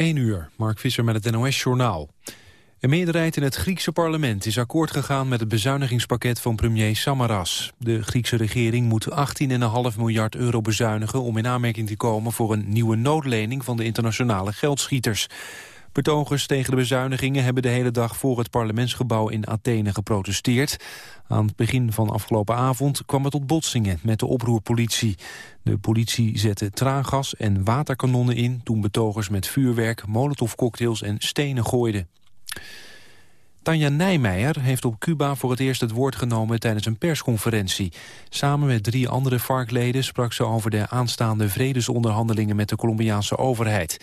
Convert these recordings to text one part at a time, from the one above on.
1 uur, Mark Visser met het NOS-journaal. Een meerderheid in het Griekse parlement is akkoord gegaan met het bezuinigingspakket van premier Samaras. De Griekse regering moet 18,5 miljard euro bezuinigen om in aanmerking te komen voor een nieuwe noodlening van de internationale geldschieters. Betogers tegen de bezuinigingen hebben de hele dag voor het parlementsgebouw in Athene geprotesteerd. Aan het begin van afgelopen avond kwam het tot botsingen met de oproerpolitie. De politie zette traangas en waterkanonnen in toen betogers met vuurwerk, molotovcocktails en stenen gooiden. Tanja Nijmeijer heeft op Cuba voor het eerst het woord genomen tijdens een persconferentie. Samen met drie andere FARC-leden sprak ze over de aanstaande vredesonderhandelingen met de Colombiaanse overheid.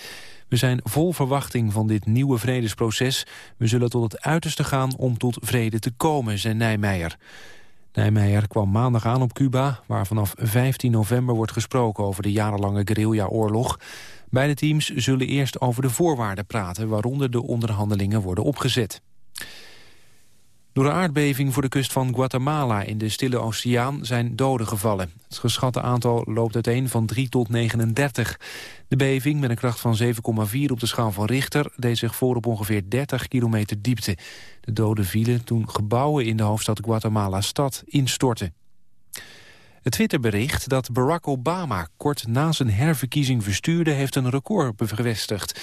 We zijn vol verwachting van dit nieuwe vredesproces. We zullen tot het uiterste gaan om tot vrede te komen, zei Nijmeijer. Nijmeijer kwam maandag aan op Cuba, waar vanaf 15 november wordt gesproken over de jarenlange guerrilla-oorlog. Beide teams zullen eerst over de voorwaarden praten waaronder de onderhandelingen worden opgezet. Door de aardbeving voor de kust van Guatemala in de Stille Oceaan zijn doden gevallen. Het geschatte aantal loopt uiteen van 3 tot 39. De beving met een kracht van 7,4 op de schaal van Richter deed zich voor op ongeveer 30 kilometer diepte. De doden vielen toen gebouwen in de hoofdstad Guatemala-stad instortten. Het Twitterbericht dat Barack Obama kort na zijn herverkiezing verstuurde... heeft een record bevestigd.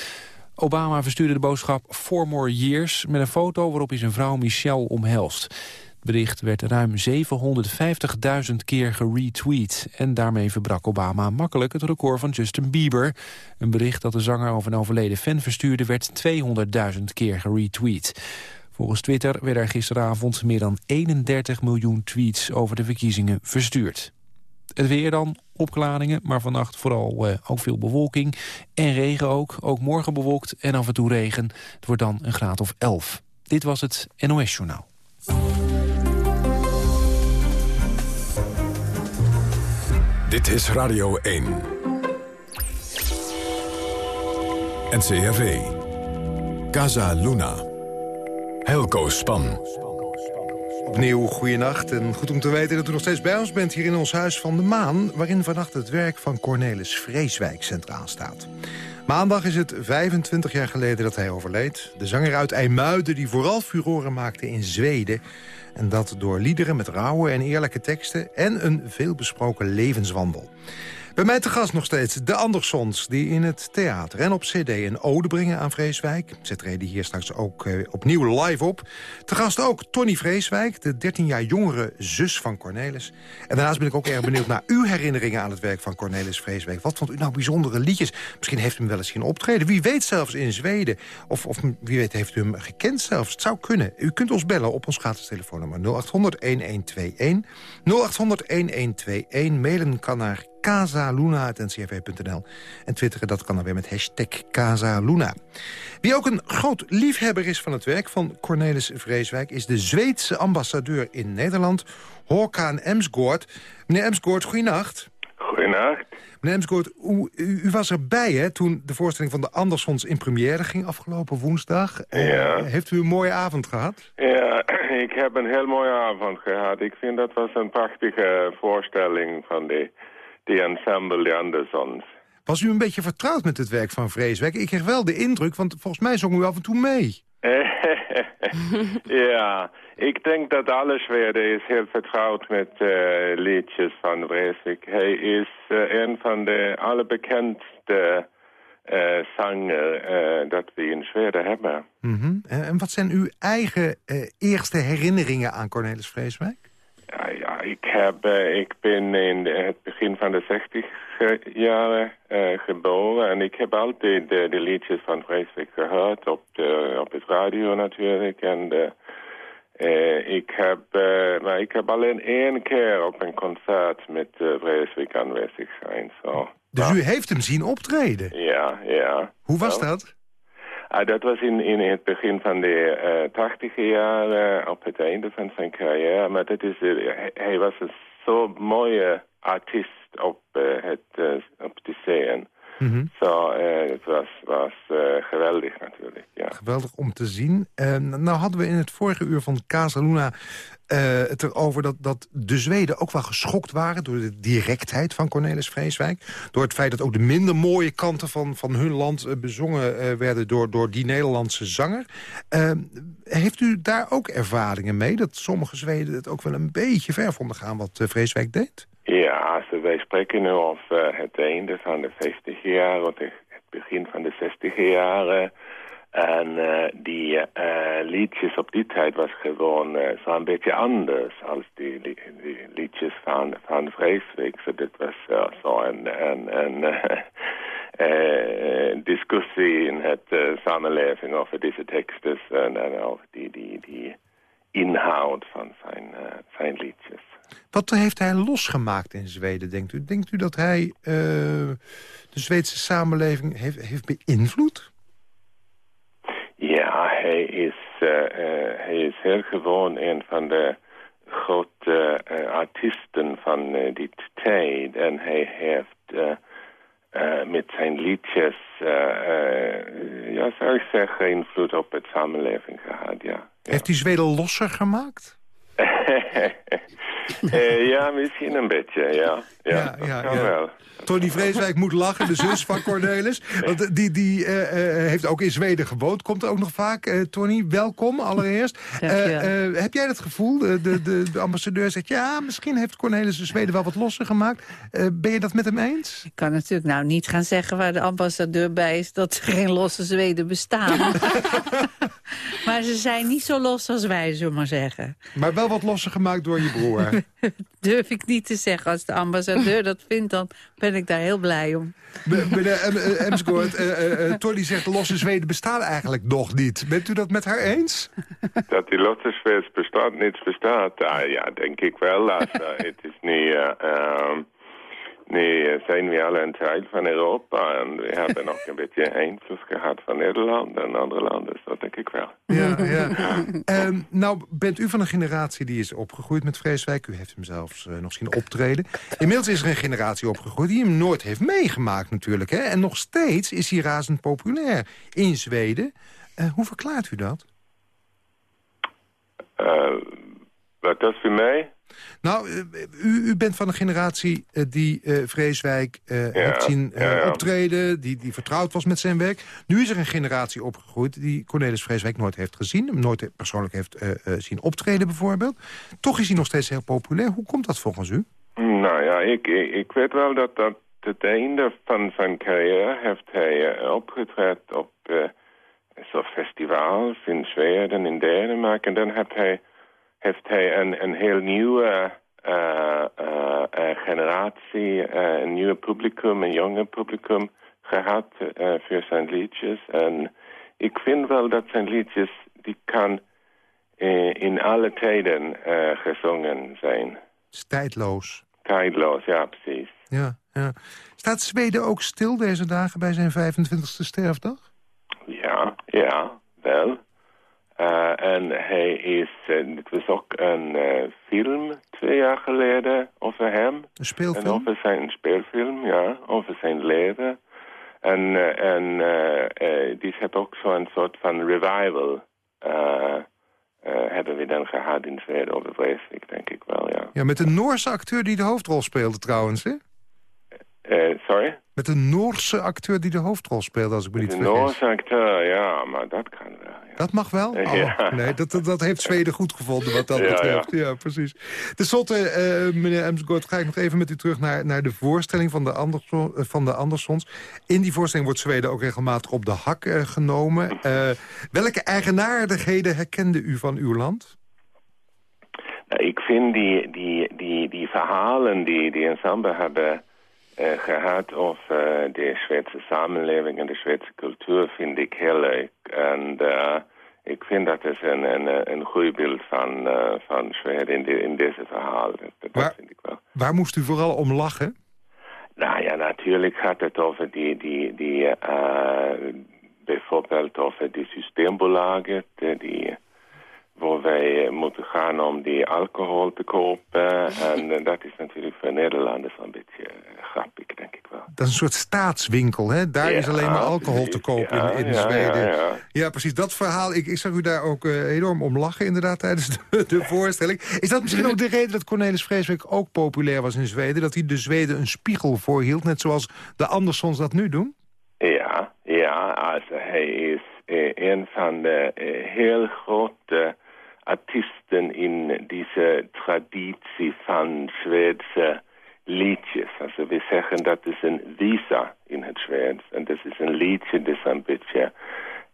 Obama verstuurde de boodschap Four More Years... met een foto waarop hij zijn vrouw Michelle omhelst. Het bericht werd ruim 750.000 keer geretweet. En daarmee verbrak Obama makkelijk het record van Justin Bieber. Een bericht dat de zanger over een overleden fan verstuurde... werd 200.000 keer geretweet. Volgens Twitter werden er gisteravond meer dan 31 miljoen tweets over de verkiezingen verstuurd. Het weer dan, opklaringen, maar vannacht vooral uh, ook veel bewolking. En regen ook, ook morgen bewolkt en af en toe regen. Het wordt dan een graad of 11. Dit was het NOS Journaal. Dit is Radio 1. NCRV. Casa Luna. Helco Span. Opnieuw goeienacht en goed om te weten dat u nog steeds bij ons bent... hier in ons Huis van de Maan... waarin vannacht het werk van Cornelis Vreeswijk centraal staat. Maandag is het 25 jaar geleden dat hij overleed. De zanger uit IJmuiden die vooral furoren maakte in Zweden... en dat door liederen met rauwe en eerlijke teksten... en een veelbesproken levenswandel. Bij mij te gast nog steeds de Andersons... die in het theater en op cd een ode brengen aan Vreeswijk. Ze treden hier straks ook uh, opnieuw live op. Te gast ook Tony Vreeswijk, de 13 jaar jongere zus van Cornelis. En daarnaast ben ik ook erg benieuwd naar uw herinneringen... aan het werk van Cornelis Vreeswijk. Wat vond u nou bijzondere liedjes? Misschien heeft u hem wel eens zien optreden. Wie weet zelfs in Zweden. Of, of wie weet heeft u hem gekend zelfs. Het zou kunnen. U kunt ons bellen op ons gratis telefoonnummer 0800-1121. 0800-1121. Mailen kan naar casaluna.ncrv.nl. En twitteren, dat kan dan weer met hashtag Casaluna. Wie ook een groot liefhebber is van het werk van Cornelis Vreeswijk... is de Zweedse ambassadeur in Nederland, Håkan Emsgoort. Meneer Emsgoort, goeienacht. Goeienacht. Meneer Emsgoort, u, u, was erbij hè, toen de voorstelling van de Andersons in première ging afgelopen woensdag. Ja. heeft u een mooie avond gehad? Ja, ik heb een heel mooie avond gehad. Ik vind dat was een prachtige voorstelling van de die ensemble de Andersons. Was u een beetje vertrouwd met het werk van Vreeswijk? Ik kreeg wel de indruk, want volgens mij zong u af en toe mee. ja, ik denk dat alle Zweden is heel vertrouwd met uh, liedjes van Vreeswijk. Hij is uh, een van de allerbekendste uh, zanger dat we in Zweden hebben. Mm -hmm. En wat zijn uw eigen eerste herinneringen aan Cornelis Vreeswijk? Ja, ja ik, heb, uh, ik ben in het begin van de 60 jaren uh, geboren en ik heb altijd de, de liedjes van Vreeswijk gehoord op, de, op het radio natuurlijk. En de, uh, ik, heb, maar ik heb alleen één keer op een concert met uh, Vreeswijk aanwezig zijn. Dus u heeft hem zien optreden? Ja, ja. Hoe was dat? Uh, dat was in, in het begin van de uh, tachtige jaren, op het einde van zijn carrière. Maar dat is, uh, hij was een zo mooie artiest op, het, op de scène. Mhm. Zo, het was, was geweldig natuurlijk, ja. Geweldig om te zien. nou hadden we in het vorige uur van Casa Luna uh, het erover dat, dat de Zweden ook wel geschokt waren... door de directheid van Cornelis Vreeswijk. Door het feit dat ook de minder mooie kanten van, van hun land... Bezongen werden door, door die Nederlandse zanger. heeft u daar ook ervaringen mee? Dat sommige Zweden het ook wel een beetje ver vonden gaan wat Vreeswijk deed? Ja, also wij spreken nu over het einde van de 50 jaar... of het begin van de 60 jaren... En uh, die uh, liedjes op die tijd was gewoon uh, zo een beetje anders als die, die, liedjes van, van Vreeswijk. So dit was uh, zo een, een, een discussie in het samenleving over deze teksten en, en ook die, die, die inhoud van zijn, zijn liedjes. Wat heeft hij losgemaakt in Zweden, denkt u? Denkt u dat hij de Zweedse samenleving heeft, heeft beïnvloed? Ja, hij is, uh, hij is heel gewoon een van de grote artiesten van die tijd. En hij heeft met zijn liedjes, ja, zou ik zeggen, invloed op het samenleving gehad, ja. Heeft hij Zweden losser gemaakt? ja, misschien een beetje, ja. Ja, ja, ja, ja. wel. Tony Vreeswijk moet lachen, de zus van Cornelis. Want die, die uh, heeft ook in Zweden gewoond. Komt er ook nog vaak. Uh, Tony, welkom allereerst. heb jij dat gevoel? De, de, de, ambassadeur zegt, ja, misschien heeft Cornelis de Zweden wel wat losser gemaakt. ben je dat met hem eens? Ik kan natuurlijk nou niet gaan zeggen waar de ambassadeur bij is... dat er geen losse Zweden bestaan. maar ze zijn niet zo los als wij, zullen maar zeggen. Maar wel wat losser gemaakt door je broer. Durf ik niet te zeggen. Als de ambassadeur dat vindt, dan ben ik daar heel blij om. Meneer Emsgoort, uh, uh, Tony zegt losse Zweden bestaan eigenlijk nog niet. Bent u dat met haar eens? Dat die losse Zweden bestaat, niets bestaat. Ah, ja, denk ik wel. het is niet... Nee, zijn we alle een teil van Europa. En we hebben nog een beetje invloed gehad van Nederland en andere landen. Dat denk ik wel. Ja, ja. um, nou, bent u van een generatie die is opgegroeid met Vreeswijk. U heeft hem zelfs uh, nog zien optreden. Inmiddels is er een generatie opgegroeid die hem nooit heeft meegemaakt natuurlijk. Hè? En nog steeds is hij razend populair in Zweden. Uh, hoe verklaart u dat? Uh, wat dat voor mij? Nou, eh, u, u bent van een generatie uh, die uh, Vreeswijk uh, heeft zien optreden... Die, die vertrouwd was met zijn werk. Nu is er een generatie opgegroeid die Cornelis Vreeswijk nooit heeft gezien. Hem nooit persoonlijk heeft zien optreden bijvoorbeeld. Toch is hij nog steeds heel populair. Hoe komt dat volgens u? Nou ja, ik, ik, weet wel dat dat het einde van zijn carrière heeft hij opgetreden op zo'n festivals in Zweden, in Denemarken. En dan heeft hij heeft hij een, een heel nieuwe uh, uh, generatie, een nieuw publicum, een jonge publicum gehad voor zijn liedjes. En ik vind wel dat zijn liedjes, die kan in alle tijden gezongen zijn. Tijdloos. Tijdloos, ja, precies. Ja, ja. Staat Zweden ook stil deze dagen bij zijn 25e sterfdag? Ja, ja, wel. Uh, en hij is, uh, het was ook een uh, film twee jaar geleden over hem. Een speelfilm? En over zijn speelfilm, ja, over zijn leven. En, en die heeft ook zo'n soort van revival hebben we dan gehad in Zweden over Vreeswijk, denk ik wel, ja. Ja, met een Noorse acteur die de hoofdrol speelde trouwens, hè? sorry? Met een Noorse acteur die de hoofdrol speelde, als ik me niet vergis. Een Noorse acteur, ja, maar dat kan wel. Dat mag wel? Oh, Nee, dat, dat, heeft Zweden goed gevonden wat dat betreft. Ja, precies. Ten slotte, uh, meneer Emsgort, ga ik nog even met u terug naar, naar de voorstelling van de, Anderson, van de Andersons. In die voorstelling wordt Zweden ook regelmatig op de hak uh, genomen. Uh, welke eigenaardigheden herkende u van uw land? Nou, ik vind die, die, die, die verhalen die, die ensemble hebben gehad over de Zweedse samenleving en de Zweedse cultuur vind ik heel leuk. En uh, ik vind dat is een, een, een goed beeld van, uh, van Zweden in, de, in deze verhaal. Dat, waar, vind ik wel. Waar moest u vooral om lachen? Nou ja, natuurlijk gaat het over die, die, die bijvoorbeeld over die systembolagen, die waar wij moeten gaan om die alcohol te kopen. En dat is natuurlijk voor Nederlanders een grappig, denk ik wel. dat is een soort staatswinkel. Hè? Daar is alleen maar alcohol te kopen Ja, in, in ja, Zweden. ja, precies. Dat verhaal, ik, ik zag u daar ook eh, enorm om lachen inderdaad tijdens de, de voorstelling. Is dat misschien ook de reden dat Cornelis Vreeswijk ook populair was in Zweden? Dat hij de Zweden een spiegel voorhield, net zoals de Andersons dat nu doen? Ja, ja, hij is eh, een van de eh, heel grote artiesten in deze traditie van Zweedse liedjes. Alltså vi zeggen dat is een visa in het Zweeds. En dat is een liedje dat is een beetje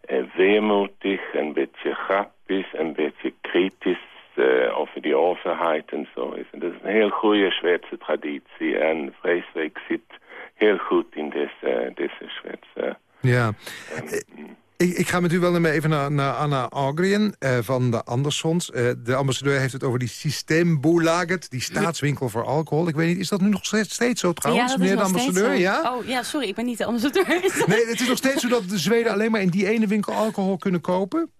eh, weemoedig, een beetje grappig, een beetje kritisch eh, over die overheid en zo is. En dat is een heel goede Zweedse traditie. En Vreeswijk zit heel goed in deze, deze Zweedse... Ja. Ik, ik ga met u wel even naar, naar Anna Agriën eh, van de Andersons. Eh, de ambassadeur heeft het over die systeembolaget, die staatswinkel voor alcohol. Ik weet niet, is dat nu nog steeds, zo trouwens, ja, meneer de ambassadeur? Ja? Oh, ja, sorry, ik ben niet de ambassadeur. Nee, het is nog steeds zo dat de Zweden alleen maar in die ene winkel alcohol kunnen kopen?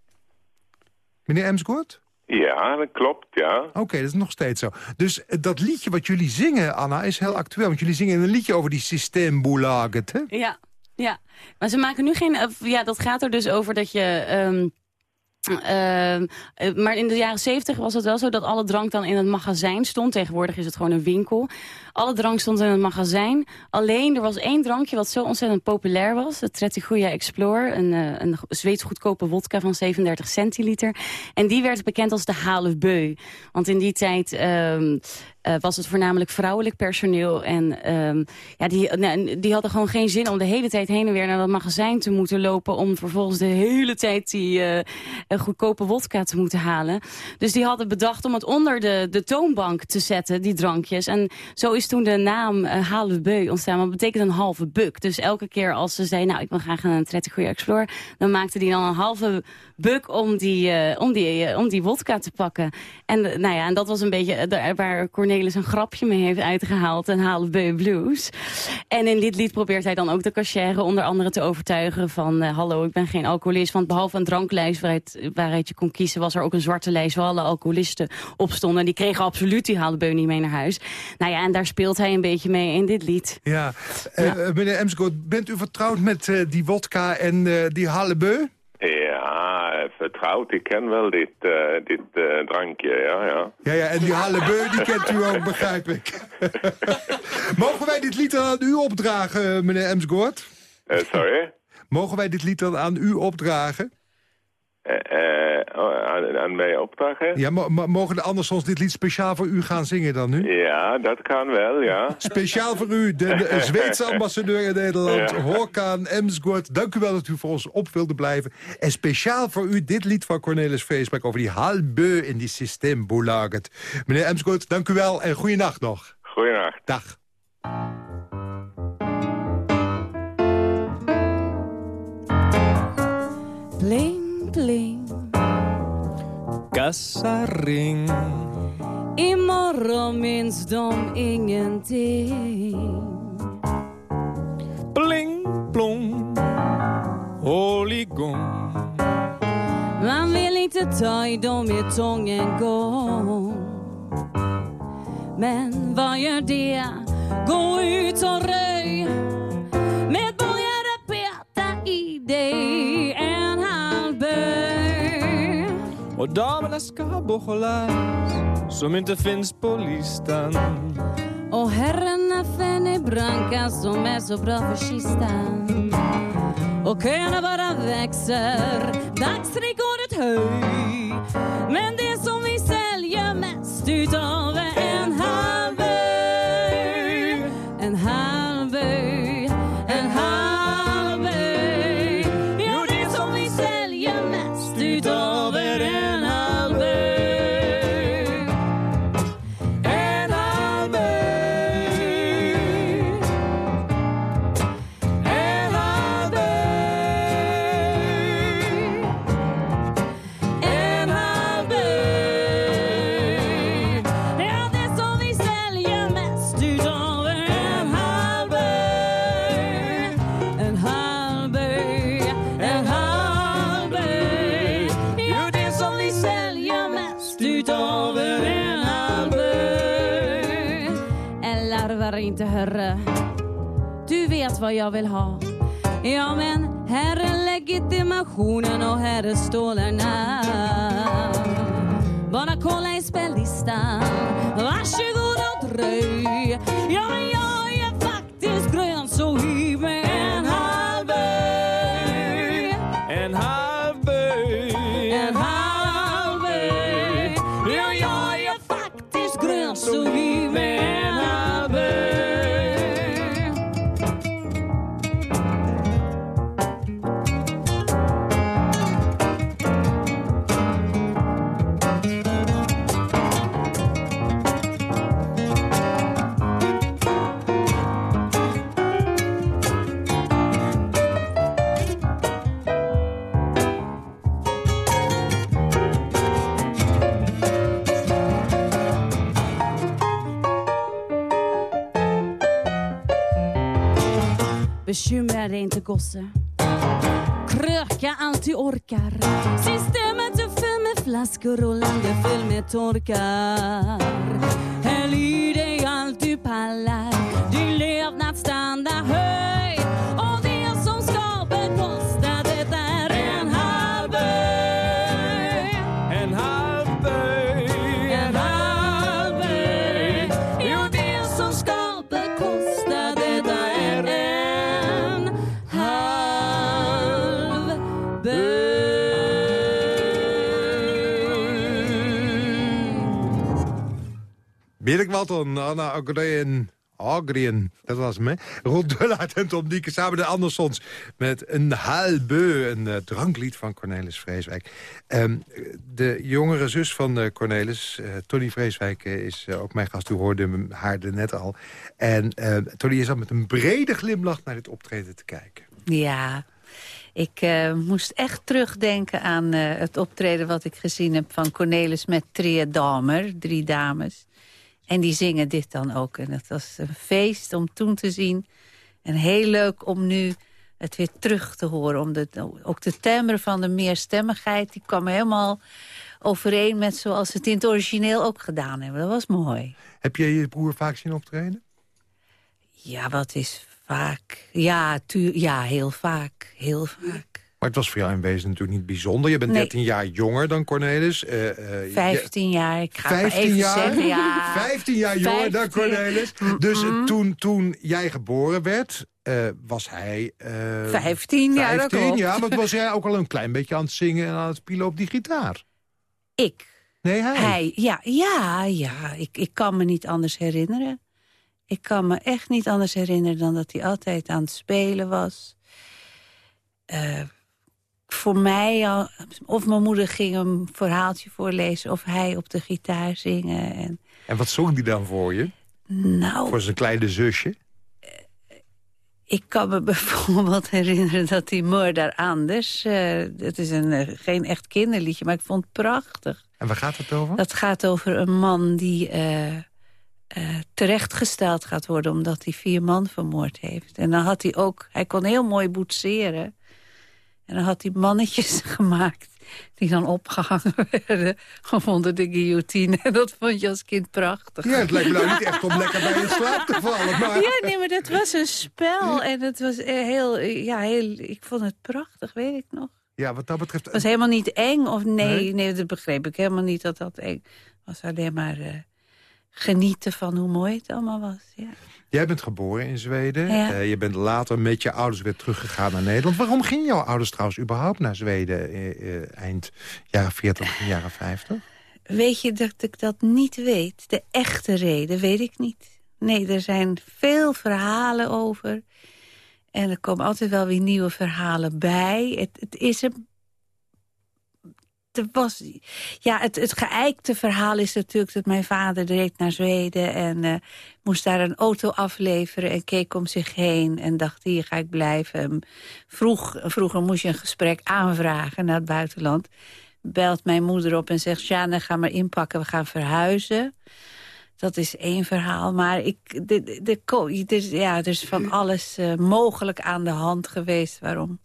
Meneer Emsgoort? Ja, dat klopt, ja. Oké, dat is nog steeds zo. Dus eh, dat liedje wat jullie zingen, Anna, is heel actueel. Want jullie zingen een liedje over die systeembolaget, hè? Ja, ja. Maar ze maken nu geen... Ja, dat gaat er dus over dat je... ehm, ehm, eh, maar in de jaren zeventig was het wel zo dat alle drank dan in het magazijn stond. Tegenwoordig is het gewoon een winkel. Alle drank stond in het magazijn. Alleen er was één drankje wat zo ontzettend populair was. Het Tretiguya Explore. Een, eh, een Zweeds goedkope wodka van 37 centiliter. En die werd bekend als de halfbeu. Want in die tijd ehm, eh, was het voornamelijk vrouwelijk personeel. En ehm, ja, die, nou, die hadden gewoon geen zin om de hele tijd heen en weer naar dat magazijn te moeten lopen. Om vervolgens de hele tijd die eh, goedkope wodka te moeten halen. Dus die hadden bedacht om het onder de, de toonbank te zetten, die drankjes. En zo is toen de naam uh, halve ontstaan. Dat betekent een halve buk. Dus elke keer als ze zei, nou ik wil graag een Trettegoeie Explorer. Dan maakte die dan een halve buk om die, uh, om die, uh, om die wodka te pakken. En, nou ja, en dat was een beetje waar Cornelis een grapje mee heeft uitgehaald. Een halve blues. En in dit lied probeert hij dan ook de cashier onder andere te overtuigen van... hallo, ik ben geen alcoholist. Want behalve een dranklijst waaruit, waaruit je kon kiezen... was er ook een zwarte lijst waar alle alcoholisten op stonden. En die kregen absoluut die halve niet mee naar huis. Nou ja, en daar speelt hij een beetje mee in dit lied. Ja, ja. Uh, meneer Emsgoot, bent u vertrouwd met uh, die wodka en uh, die halebeu? Ja, vertrouwd. Ik ken wel dit, dit drankje, ja, ja. Ja, ja, en die halebeu, die kent u ook, begrijp ik. Mogen wij dit lied dan aan u opdragen, meneer Emsgoort? sorry? Mogen wij dit lied dan aan u opdragen? Uh, aan, aan, mij opdragen? Ja, mo mogen de Andersons dit lied speciaal voor u gaan zingen dan nu? Ja, dat kan wel, ja. Speciaal voor u, de, de Zweedse ambassadeur in Nederland, ja. Håkan Emsgoort. Dank u wel dat u voor ons op wilde blijven. En speciaal voor u dit lied van Cornelis Vreesbeek over die halbeu in die systeembolaget. Meneer Emsgoort, dank u wel en goeienacht nog. Goeienacht. Dag. Pling, pling. Kassaring. Imorgon minns de ingenting. Pling, plong. Igång. Man vill inte ta i dem i tång en gång. Men vad gör det? Gå ut och röj. Och damerna ska behållas som inte finns på listan. Och herrarna är branka som är så bra för kistan. Och köerna bara växer, dagsrekordet höj. Men vad jag vill ha. Ja, men här är legitimationen och här är stålarna. Bara kolla i spellistan. Varsågod och dröj. Ja, men jag är faktiskt grön så hiv mig en halv. En halv Bekymra dig inte gosse. Kröka allt du orkar. Systemet är fullt med flaskor och landet fyllt med torkar. Birk Walton, Anna Agreen. Agreen, dat was hè? Rond Dullaert en samen de Andersons... met een halbe, een eh, dranklied van Cornelis Vreeswijk. Ehm, de jongere zus van eh, Cornelis, eh, Tony Vreeswijk... is ook mijn gast, u hoorde haar er net al. En Tony is al met een brede glimlach naar dit optreden te kijken. Ja, ik moest echt terugdenken aan het optreden wat ik gezien heb van Cornelis met Tria Damer, drie dames. En die zingen dit dan ook. En het was een feest om toen te zien. En heel leuk om nu het weer terug te horen. Om de, ook de timbre van de meerstemmigheid, die kwam helemaal overeen met zoals ze het in het origineel ook gedaan hebben. Dat was mooi. Heb je je broer vaak zien optreden? Ja, wat is vaak? Ja, tuur, ja heel vaak. Heel vaak. Maar het was voor jou in wezen natuurlijk niet bijzonder. Je bent Nee. 13 jaar jonger dan Cornelis. eh, eh, je- 15 jaar, ik ga het maar 15 even jaar? zeggen. Ja. 15 jaar jonger dan 15. Cornelis. Dus eh, toen, toen jij geboren werd, eh, was hij... eh 15 jaar, dat 15, klopt. ja, maar was jij ook al een klein beetje aan het zingen en aan het spelen op die gitaar? Ik, Nee, hij. hij, ja, ja, ja. Ik, ik kan me niet anders herinneren. Ik kan me echt niet anders herinneren dan dat hij altijd aan het spelen was. Eh, voor mij, of mijn moeder ging een verhaaltje voorlezen... of hij op de gitaar zingen. En, En wat zong die dan voor je? nou, Voor zijn kleine zusje? Ik kan me bijvoorbeeld herinneren dat die Moordar Anders... eh het is een, eh, geen echt kinderliedje, maar ik vond het prachtig. En waar gaat het over? Dat gaat over een man die eh, eh, terechtgesteld gaat worden... omdat hij vier man vermoord heeft. En dan had hij ook... Hij kon heel mooi boetseren. En dan had hij mannetjes gemaakt die dan opgehangen werden... onder de guillotine. En dat vond je als kind prachtig. Ja, het lijkt me nou niet echt om lekker bij in slaap te vallen. Maar... Ja, nee, maar dat was een spel. En het was eh, heel, eh, ja, heel, ik vond het prachtig, weet ik nog. Ja, wat dat betreft... Het was helemaal niet eng. Of nee, Nee? nee, dat begreep ik helemaal niet dat dat eng was. Alleen maar eh, genieten van hoe mooi het allemaal was. Ja. Jij bent geboren in Zweden. Ja. Eh, je bent later met je ouders weer teruggegaan naar Nederland. Waarom gingen jouw ouders trouwens überhaupt naar Zweden... eh, eh, eind jaren 40, begin jaren 50? Weet je dat ik dat niet weet? De echte reden weet ik niet. Nee, er zijn veel verhalen over. En er komen altijd wel weer nieuwe verhalen bij. Het, het is een... Er was, ja, het, het geëikte verhaal is natuurlijk dat mijn vader reed naar Zweden... en eh, moest daar een auto afleveren en keek om zich heen... en dacht, hier ga ik blijven. En Vroeg, vroeger moest je een gesprek aanvragen naar het buitenland belt mijn moeder op en zegt... Sjane, ga maar inpakken, we gaan verhuizen. Dat is één verhaal, maar ik, de, er ja, er is van alles eh, mogelijk aan de hand geweest... waarom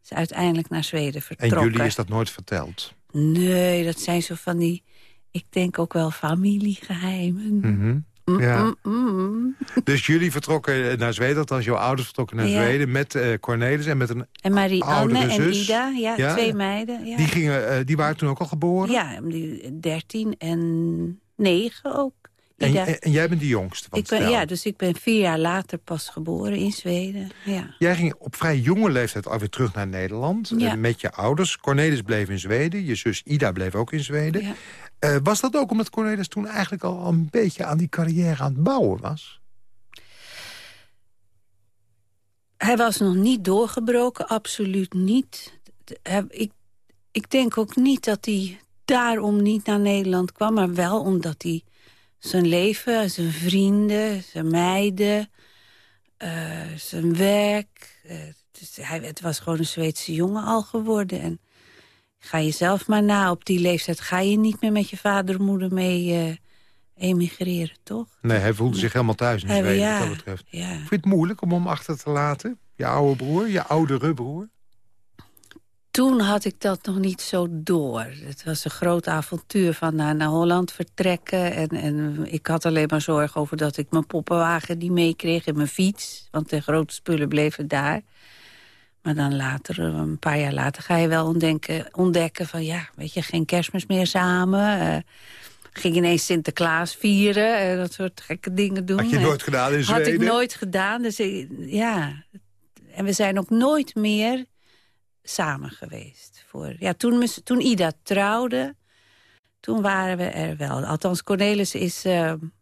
ze uiteindelijk naar Zweden En vertrokken. jullie is dat nooit verteld? Nee, dat zijn zo van die... Ik denk ook wel familiegeheimen. Mhm. Mm, Ja. mm, mm. Dus jullie vertrokken naar Zweden, althans jouw ouders vertrokken naar Ja. Zweden... met eh, Cornelis en met een... En Marie-Anne en. Ida, ja, Ja. twee meiden. Ja. Die, gingen, eh, die waren toen ook al geboren? Ja, die 13 en 9 ook. En, Ida. en, en jij bent de jongste van ik ben, ja, dus ik ben vier jaar later pas geboren in Zweden. Ja. Jij ging op vrij jonge leeftijd alweer terug naar Nederland. Ja. eh, met je ouders. Cornelis bleef in Zweden. Je zus Ida bleef ook in Zweden. Ja. Eh, was dat ook omdat Cornelis toen eigenlijk al een beetje aan die carrière aan het bouwen was? Hij was nog niet doorgebroken, absoluut niet. Ik, ik denk ook niet dat hij daarom niet naar Nederland kwam... maar wel omdat hij zijn leven, zijn vrienden, zijn meiden... eh, zijn werk... eh, dus hij, het was gewoon een Zweedse jongen al geworden. En ga je zelf maar na, op die leeftijd ga je niet meer met je vader en moeder mee eh, emigreren, toch? Nee, hij voelde zich helemaal thuis in Zweden ja, wat dat betreft. ja. Vind je het moeilijk om hem achter te laten? Je oude broer, je oudere broer? Toen had ik dat nog niet zo door. Het was een groot avontuur van naar, naar Holland vertrekken. En, en ik had alleen maar zorg over dat ik mijn poppenwagen niet meekreeg... en mijn fiets, want de grote spullen bleven daar. Maar dan later, een paar jaar later, ga je wel ontdekken, ontdekken van... ja, weet je, geen kerstmis meer samen... eh, ging ineens Sinterklaas vieren, eh, dat soort gekke dingen doen. Had je En- nooit gedaan in had Zweden? ik nooit gedaan. Dus ik- ja. En we zijn ook nooit meer samen geweest. Voor, ja, toen, toen Ida trouwde, toen waren we er wel. Althans, Cornelis is eh, een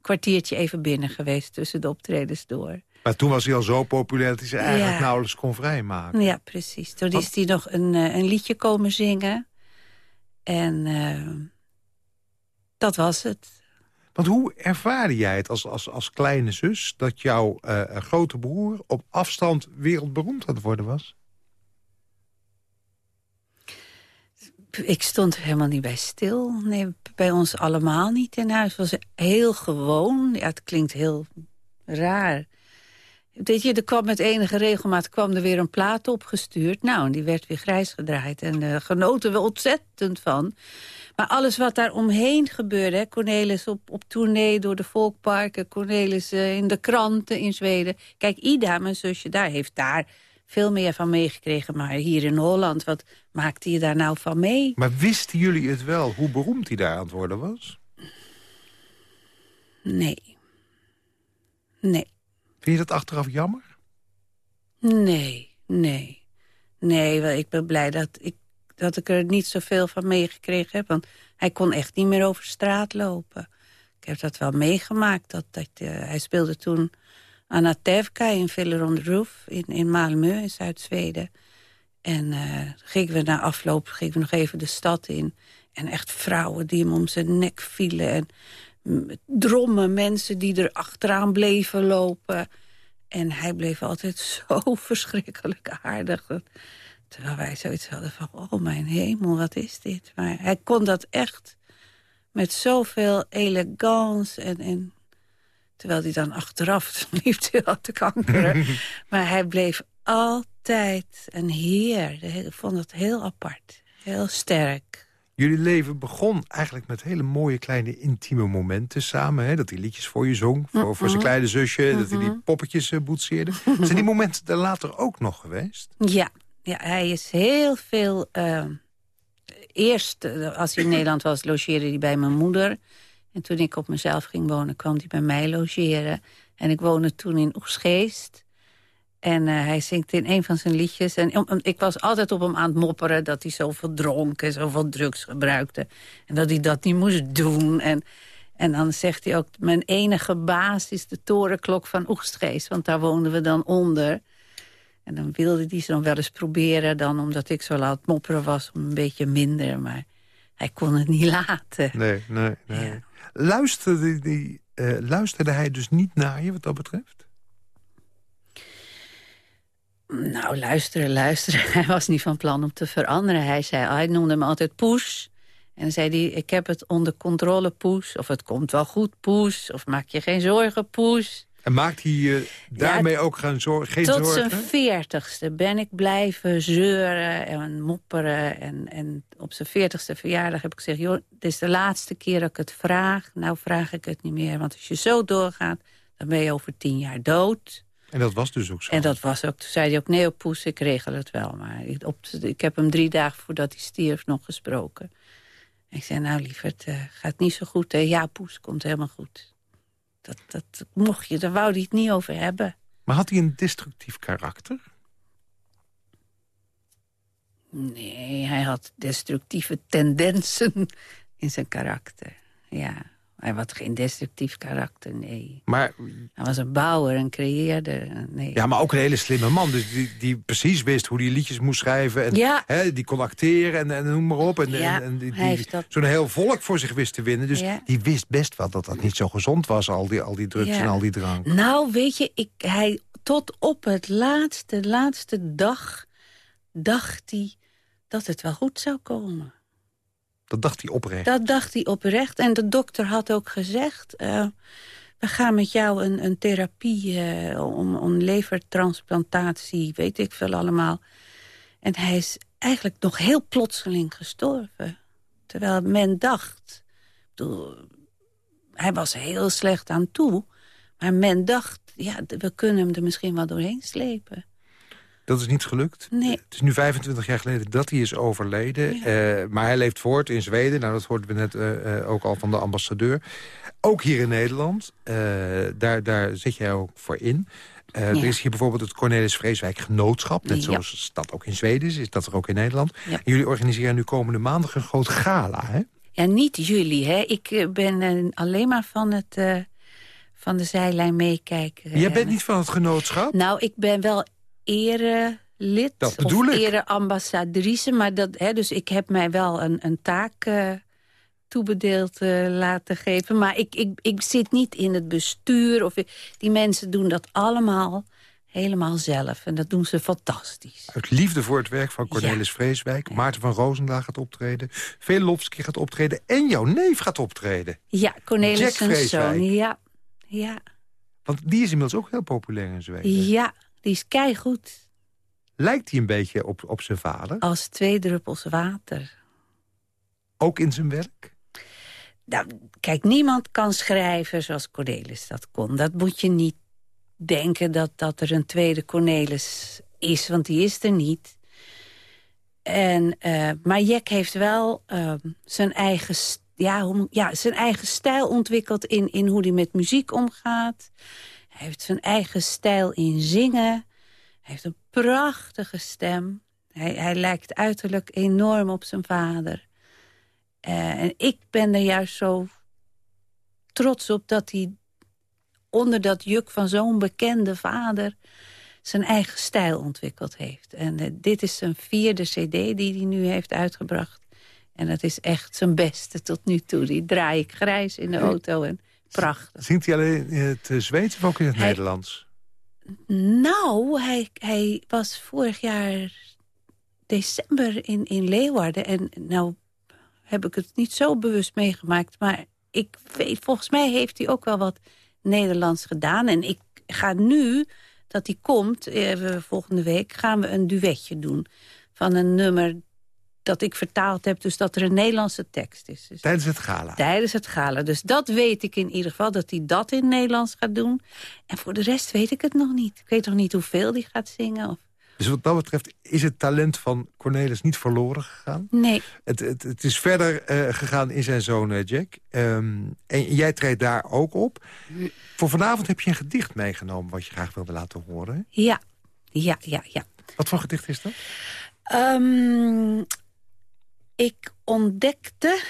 kwartiertje even binnen geweest tussen de optredens door. Maar toen was hij al zo populair dat hij zich eigenlijk Ja. nauwelijks kon vrijmaken. Ja, precies. Toen is hij nog een, eh, een liedje komen zingen. En eh, dat was het. Want hoe ervaarde jij het als, als, als kleine zus... dat jouw eh, grote broer op afstand wereldberoemd aan het worden was? Ik stond er helemaal niet bij stil. Nee, bij ons allemaal niet in huis. Het was heel gewoon. Ja, het klinkt heel raar. Weet je, er kwam met enige regelmaat kwam er weer een plaat opgestuurd. Nou, en die werd weer grijs gedraaid. En daar genoten we ontzettend van. Maar alles wat daar omheen gebeurde... Cornelis op, op tournee door de volkparken... Cornelis eh, in de kranten in Zweden. Kijk, Ida, mijn zusje, daar heeft daar veel meer van meegekregen. Maar hier in Holland, wat maakte je daar nou van mee? Maar wisten jullie het wel, hoe beroemd hij daar aan het worden was? Nee. Nee. Vind je dat achteraf jammer? Nee. Nee. Nee, wel, ik ben blij dat ik, dat ik er niet zoveel van meegekregen heb. Want hij kon echt niet meer over straat lopen. Ik heb dat wel meegemaakt. Dat, dat, eh, hij speelde toen Anatevka in Filler on the Roof in, in Malmö in Zuid-Zweden. En eh, gingen we na afloop gingen we nog even de stad in. En echt vrouwen die hem om zijn nek vielen. En mm, drommen mensen die er achteraan bleven lopen. En hij bleef altijd zo verschrikkelijk aardig. Terwijl wij zoiets hadden van, oh mijn hemel, wat is dit? Maar hij kon dat echt met zoveel elegance en... en terwijl hij dan achteraf liefde hij had te kankeren. maar hij bleef altijd een heer. Ik vond dat heel apart, heel sterk. Jullie leven begon eigenlijk met hele mooie kleine intieme momenten samen. Hè? Dat hij liedjes voor je zong, voor, voor zijn kleine zusje. Dat hij die poppetjes uh, boetseerde. Zijn die momenten er later ook nog geweest? Ja, ja hij is heel veel... Uh, eerst, uh, als hij in Nederland was, logeerde hij bij mijn moeder. En toen ik op mezelf ging wonen, kwam hij bij mij logeren. En ik woonde toen in Oesgeest. En uh, hij zingt in een van zijn liedjes. En um, ik was altijd op hem aan het mopperen dat hij zoveel dronk en zoveel drugs gebruikte. En dat hij dat niet moest doen. En, en dan zegt hij ook, mijn enige baas is de torenklok van Oegstgeest. Want daar woonden we dan onder. En dan wilde hij ze dan wel eens proberen. Dan omdat ik zo laat mopperen was, om een beetje minder. Maar hij kon het niet laten. Nee, nee, nee. Ja. Luisterde, die, uh, luisterde hij dus niet naar je wat dat betreft? Nou, luisteren, luisteren. Hij was niet van plan om te veranderen. Hij, zei, hij noemde me altijd Poes. En dan zei hij, ik heb het onder controle, Poes. Of het komt wel goed, Poes. Of maak je geen zorgen, Poes. En maakt hij je daarmee ook gaan zor geen tot zorgen? Tot zijn veertigste ben ik blijven zeuren en mopperen. En, en op zijn veertigste verjaardag heb ik gezegd... joh, dit is de laatste keer dat ik het vraag. Nou vraag ik het niet meer, want als je zo doorgaat... dan ben je over tien jaar dood. En dat was dus ook zo. En dat was ook, toen zei hij ook, nee, poes, ik regel het wel. Maar ik, op, ik heb hem drie dagen voordat hij stierf nog gesproken. En ik zei, nou lieverd, het uh, gaat niet zo goed. Hè? Ja, poes, komt helemaal goed. Dat, dat mocht je, daar wou hij het niet over hebben. Maar had hij een destructief karakter? Nee, hij had destructieve tendensen in zijn karakter. Ja, hij had geen destructief karakter, nee. Maar, hij was een bouwer, een creëerder, nee. Ja, maar ook een hele slimme man. Dus die, die precies wist hoe hij liedjes moest schrijven. En ja. hè, die kon acteren en, en noem maar op. En, ja, en, en die, die dat... zo'n heel volk voor zich wist te winnen. Dus Ja. die wist best wel dat dat niet zo gezond was, al die, al die drugs en al die drank. Nou, weet je, ik, hij, tot op het laatste, laatste dag dacht hij dat het wel goed zou komen. Dat dacht hij oprecht. Dat dacht hij oprecht. En de dokter had ook gezegd... eh, we gaan met jou een, een therapie eh, om, om levertransplantatie, weet ik veel allemaal. En hij is eigenlijk nog heel plotseling gestorven. Terwijl men dacht... hij was heel slecht aan toe. Maar men dacht, ja, we kunnen hem er misschien wel doorheen slepen. Dat is niet gelukt. Nee. Het is nu 25 jaar geleden dat hij is overleden. Eh, maar hij leeft voort in Zweden. Nou, dat hoorden we net eh, eh, ook al van de ambassadeur. Ook hier in Nederland. Daar, daar zit jij ook voor in. Ja. Er is hier bijvoorbeeld het Cornelis Vreeswijk Genootschap. Net Ja. zoals dat ook in Zweden is, is dat er ook in Nederland. Ja. Jullie organiseren nu komende maandag een groot gala, hè? Ja, niet jullie, hè. Ik ben alleen maar van, het, van de zijlijn meekijken. Jij bent niet van het genootschap? Nou, ik ben wel erelid Dat bedoel of. Maar dat, hè, dus ik heb mij wel een, een taak eh, toebedeeld eh, laten geven. Maar ik, ik, ik zit niet in het bestuur. Of, die mensen doen dat allemaal helemaal zelf. En dat doen ze fantastisch. Uit liefde voor het werk van Cornelis Vreeswijk. Maarten van Roosendaal gaat optreden. Velofsky gaat optreden. En jouw neef gaat optreden. Ja, Cornelis Jack zijn Vreeswijk. zoon. Ja, ja, Want die is inmiddels ook heel populair in Zweden. ja, die is keigoed. Lijkt hij een beetje op, op zijn vader? Als twee druppels water. Ook in zijn werk? Nou, kijk, niemand kan schrijven zoals Cornelis dat kon. Dat moet je niet denken dat, dat er een tweede Cornelis is, want die is er niet. En, eh, maar Jack heeft wel eh, zijn, eigen, ja, hoe ja, zijn eigen stijl ontwikkeld in, in hoe hij met muziek omgaat. Hij heeft zijn eigen stijl in zingen. Hij heeft een prachtige stem. Hij, hij lijkt uiterlijk enorm op zijn vader. Eh, en ik ben er juist zo trots op dat hij onder dat juk van zo'n bekende vader zijn eigen stijl ontwikkeld heeft. En eh, dit is zijn vierde cd die hij nu heeft uitgebracht. En dat is echt zijn beste tot nu toe. Die draai ik grijs in de auto en prachtig. Zingt hij alleen in het eh, Zweeds of ook in het Hij- Nederlands? Nou, hij, hij was vorig jaar december in, in Leeuwarden. En nou heb ik het niet zo bewust meegemaakt. Maar ik weet, volgens mij heeft hij ook wel wat Nederlands gedaan. En ik ga nu, dat hij komt, eh, volgende week... gaan we een duetje doen van een nummer dat ik vertaald heb. Dus dat er een Nederlandse tekst is. Dus Tijdens het gala. Tijdens het gala. Dus dat weet ik in ieder geval, dat hij dat in Nederlands gaat doen. En voor de rest weet ik het nog niet. Ik weet nog niet hoeveel hij gaat zingen. Of... Dus wat dat betreft is het talent van Cornelis niet verloren gegaan. Nee, Het, het, het is verder eh, gegaan in zijn zoon eh, Jack. Ehm, en jij treedt daar ook op. Voor vanavond heb je een gedicht meegenomen... wat je graag wilde laten horen. ja, ja, ja, ja. Wat voor gedicht is dat? Ehm, ik ontdekte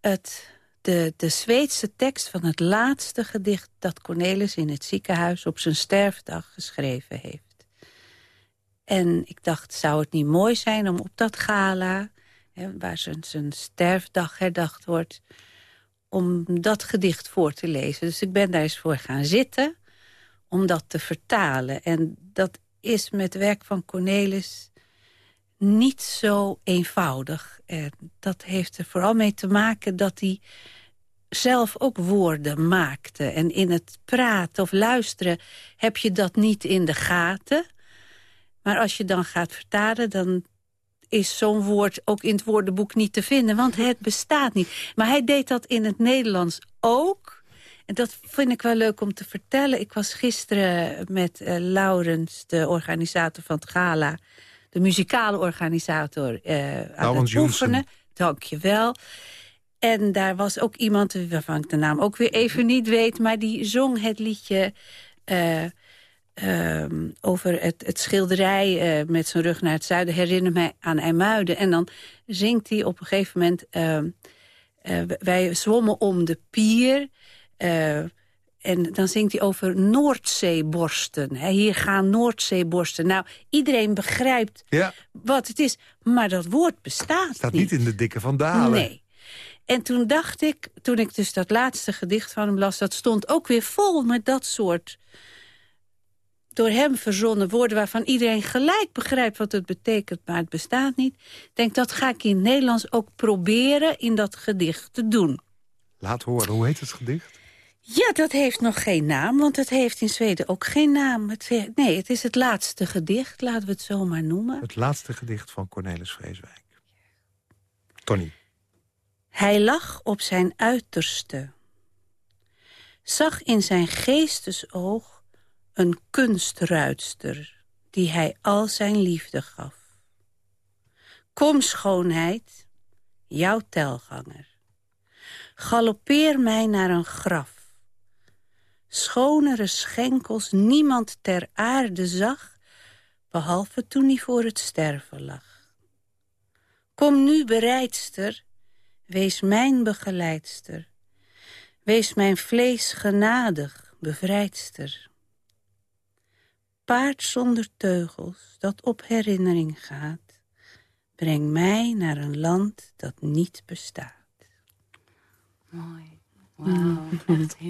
het, de, de Zweedse tekst van het laatste gedicht... dat Cornelis in het ziekenhuis op zijn sterfdag geschreven heeft. En ik dacht, zou het niet mooi zijn om op dat gala... Hè, waar zijn, zijn sterfdag herdacht wordt... om dat gedicht voor te lezen. Dus ik ben daar eens voor gaan zitten om dat te vertalen. En dat is met werk van Cornelis niet zo eenvoudig. En dat heeft er vooral mee te maken dat hij zelf ook woorden maakte. En in het praten of luisteren heb je dat niet in de gaten. Maar als je dan gaat vertalen, dan is zo'n woord ook in het woordenboek niet te vinden. Want het bestaat niet. Maar hij deed dat in het Nederlands ook. En dat vind ik wel leuk om te vertellen. Ik was gisteren met uh, Laurens, de organisator van het gala... de muzikale organisator, uh, aan het oefenen. Dank je wel. En daar was ook iemand, waarvan ik de naam ook weer even niet weet... maar die zong het liedje uh, over het, het schilderij... Uh, met zijn rug naar het zuiden, herinner mij aan IJmuiden. En dan zingt hij op een gegeven moment... Uh, wij zwommen om de pier... en dan zingt hij over Noordzeeborsten. Hier gaan Noordzeeborsten. Nou, iedereen begrijpt ja. wat het is. Maar dat woord bestaat Het staat niet in de dikke van Dalen. Nee. En toen dacht ik, toen ik dus dat laatste gedicht van hem las... dat stond ook weer vol met dat soort door hem verzonnen woorden... waarvan iedereen gelijk begrijpt wat het betekent, maar het bestaat niet. Ik denk, dat ga ik in het Nederlands ook proberen in dat gedicht te doen. Laat horen, hoe heet het gedicht? Ja, dat heeft nog geen naam, want het heeft in Zweden ook geen naam. Het, nee, het is het laatste gedicht, laten we het zo maar noemen. Het laatste gedicht van Cornelis Vreeswijk. Tony. Hij lag op zijn uiterste. Zag in zijn geestesoog een kunstruidster... die hij al zijn liefde gaf. Kom, schoonheid, jouw telganger. Galoppeer mij naar een graf. Schonere schenkels niemand ter aarde zag... behalve toen hij voor het sterven lag. Kom nu, bereidster Wees mijn begeleidster. Wees mijn vlees genadig, bevrijdster. Paard zonder teugels, dat op herinnering gaat. Breng mij naar een land dat niet bestaat. Mooi. Wauw,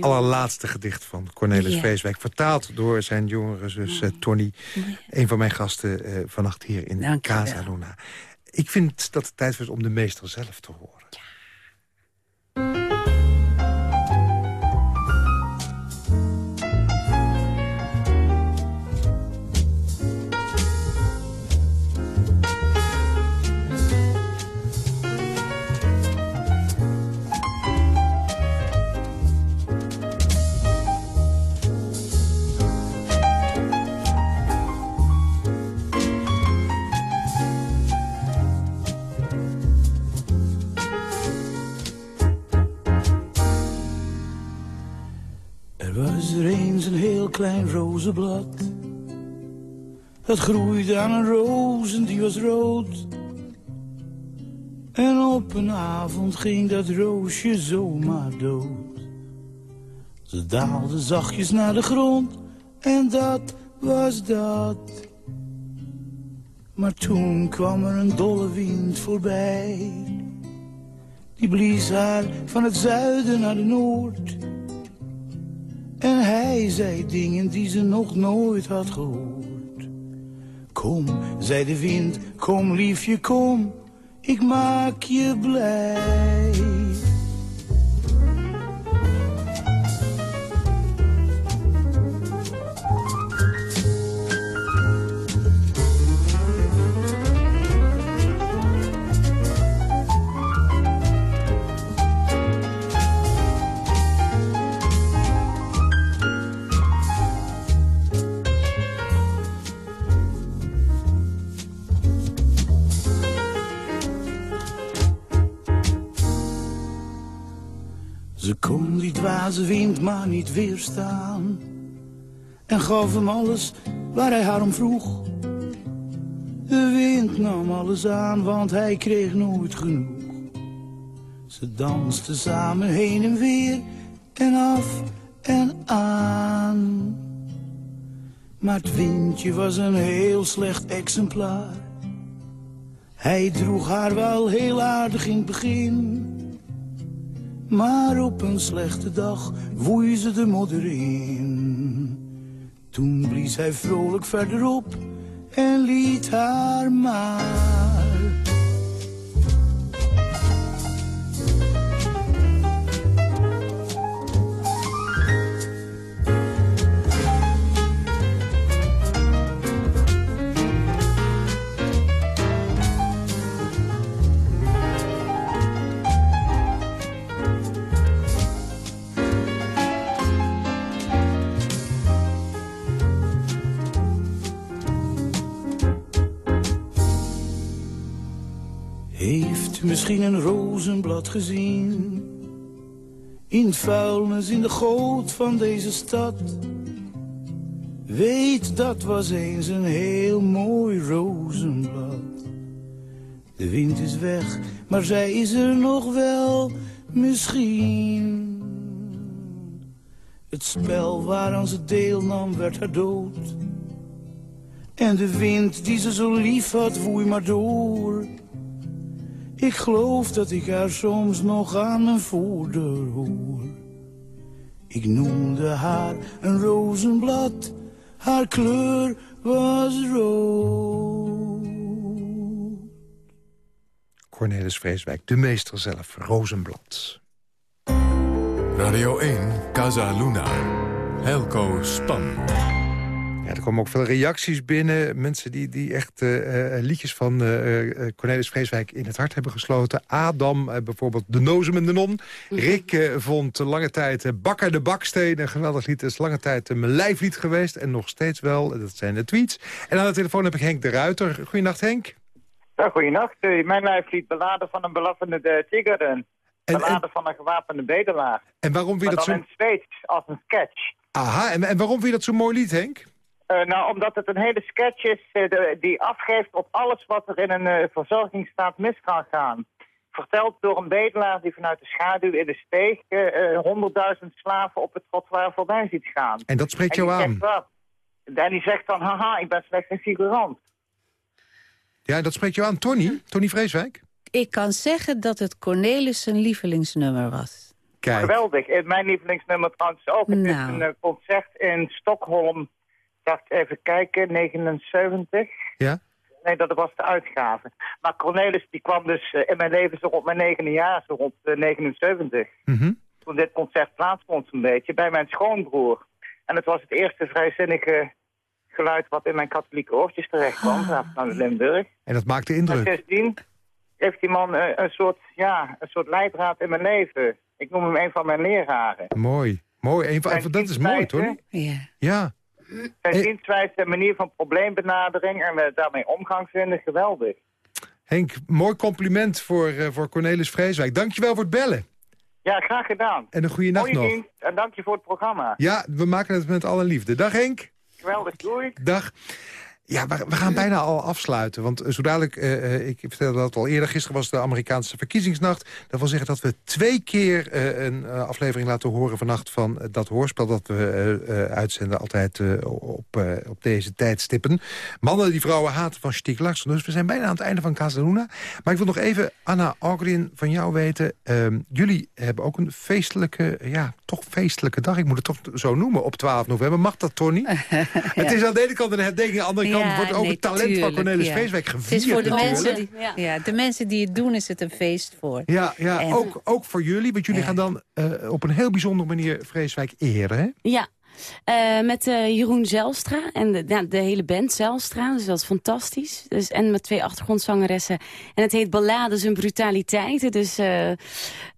Allerlaatste gedicht van Cornelis yeah. Vreeswijk. Vertaald door zijn jongere zus uh, Tony. Een van mijn gasten uh, vannacht hier in Dank Casa Luna. Ik vind dat het tijd was om de meester zelf te horen. Rozenblad. Het groeide aan een roos en die was rood. En op een avond ging dat roosje zomaar dood. Ze daalde zachtjes naar de grond en dat was dat. Maar toen kwam er een dolle wind voorbij. Die blies haar van het zuiden naar de noord. Hij zei dingen die ze nog nooit had gehoord. Kom, zei de wind, kom liefje, kom, ik maak je blij. Dwaze wind maar niet weerstaan. En gaf hem alles waar hij haar om vroeg. De wind nam alles aan, want hij kreeg nooit genoeg. Ze dansten samen heen en weer en af en aan. Maar het windje was een heel slecht exemplaar. Hij droeg haar wel heel aardig in het begin. Maar op een slechte dag woei ze de modder in. Toen blies hij vrolijk verderop en liet haar maar. Misschien een rozenblad gezien. In vuilnis in de goot van deze stad. Weet, dat was eens een heel mooi rozenblad. De wind is weg, maar zij is er nog wel, misschien. Het spel waaraan ze deelnam werd haar dood. En de wind die ze zo lief had, woei maar door. Ik geloof dat ik haar soms nog aan mijn voordeur hoor. Ik noemde haar een rozenblad, haar kleur was rood. Cornelis Vreeswijk, de meester zelf, Rozenblad. Radio 1, Casa Luna. Helco Span. Ja, er komen ook veel reacties binnen. Mensen die, die echt uh, liedjes van uh, Cornelis Vreeswijk in het hart hebben gesloten. Adam, bijvoorbeeld De Nozem en de Non. Mhm. Rick vond lange tijd Bakker de Baksteen. Een geweldig lied. Het is lange tijd mijn lijflied geweest. En nog steeds wel. Dat zijn de tweets. En aan de telefoon heb ik Henk de Ruiter. Goedenacht Henk. Ja, goedenacht. mijn lijflied beladen van een belaffende tiger. En, beladen van een gewapende bedelaar. En waarom je dat zo... in Zweeds, als een sketch. Aha, en, en waarom vind je dat zo'n mooi lied, Henk? Uh, nou, omdat het een hele sketch is uh, de, die afgeeft op alles wat er in een uh, verzorgingsstaat mis kan gaan. Verteld door een bedelaar die vanuit de schaduw in de steeg honderdduizend slaven op het trottoir voorbij ziet gaan. En dat spreekt jou aan? en die zegt dan, haha, ik ben slechts een figurant. Ja, dat spreekt jou aan. Tony? Tony Vreeswijk? Ik kan zeggen dat het Cornelis zijn lievelingsnummer was. Kijk. Geweldig. Mijn lievelingsnummer trouwens ook. Het is nou. een concert in Stockholm dacht even kijken, 79. Ja? Nee, dat was de uitgave. Maar Cornelis die kwam dus eh, in mijn leven zo rond mijn negende jaar, zo rond 79. Mm Toen dit concert plaatsvond een beetje, bij mijn schoonbroer. En het was het eerste vrijzinnige geluid wat in mijn katholieke oortjes terecht kwam, ah. naar Limburg. En dat maakte indruk. En sindsdien heeft die man uh, een, soort, ja, een soort leidraad in mijn leven. Ik noem hem een van mijn leraren. Mooi, mooi. Een van, dat is mooi, toch? Ja. ja. Zijn dienstwijze en manier van probleembenadering en daarmee omgang vinden geweldig. Henk, mooi compliment voor, uh, voor Cornelis Vreeswijk. Dankjewel voor het bellen. Ja, graag gedaan. En een goede nacht nog. Dienst en dank je voor het programma. Ja, we maken het met alle liefde. Dag Henk. Geweldig, doei. Dag. Ja, we, gaan bijna al afsluiten. Want zo dadelijk, uh, ik vertelde dat al eerder... gisteren was de Amerikaanse verkiezingsnacht. Dat wil zeggen dat we twee keer een aflevering laten horen vannacht... van dat hoorspel dat we uitzenden altijd op, op deze tijdstippen. Mannen die vrouwen haten van Stieg Larsson. Dus we zijn bijna aan het einde van Casaluna. Maar ik wil nog even, Anna Ogrin, van jou weten. Ehm, jullie hebben ook een feestelijke, ja, toch feestelijke dag. Ik moet het toch zo noemen, op 12 november. Mag dat, Tony? Het is aan de ene kant een herdenking, aan de andere kant wordt ook het talent van Cornelis ja. Vreeswijk gevierd. Het is voor de mensen, die, ja. de mensen die het doen, is het een feest voor. Ja, ja ook, ook voor jullie, want jullie gaan dan uh, op een heel bijzondere manier Vreeswijk eren, hè? Ja, uh, met uh, Jeroen Zelstra en de, ja, de hele band Zelstra. Dus dat is fantastisch. Dus, en met twee achtergrondzangeressen. En het heet Ballades en Brutaliteiten. Dus uh,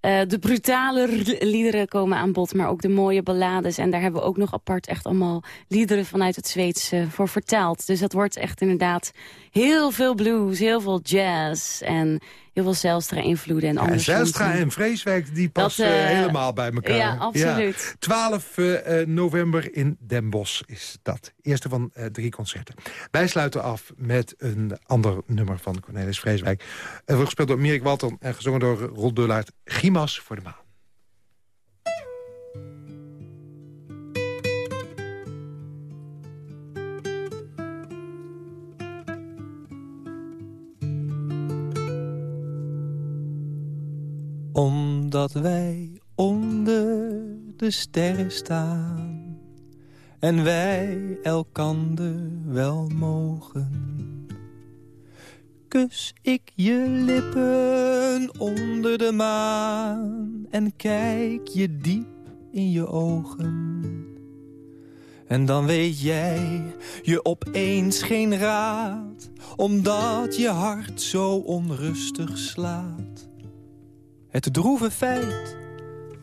de brutale liederen komen aan bod, maar ook de mooie ballades. En daar hebben we ook nog apart echt allemaal liederen vanuit het Zweeds voor vertaald. Dus dat wordt echt inderdaad heel veel blues, heel veel jazz en heel veel Zelstra-invloeden en andere. Ja, Zelstra en Vreeswijk, die passen uh, helemaal bij elkaar. Ja, absoluut. Ja. 12 uh, november in Den Bosch is dat. Eerste van drie concerten. Wij sluiten af met een ander nummer van Cornelis Vreeswijk. Uh, gespeeld door Mirik Walter en gezongen door Rol Dullaert. Gimas voor de maan. Omdat wij onder de sterren staan En wij elkander wel mogen Kus ik je lippen onder de maan En kijk je diep in je ogen en dan weet jij je opeens geen raad, omdat je hart zo onrustig slaat. Het droeve feit,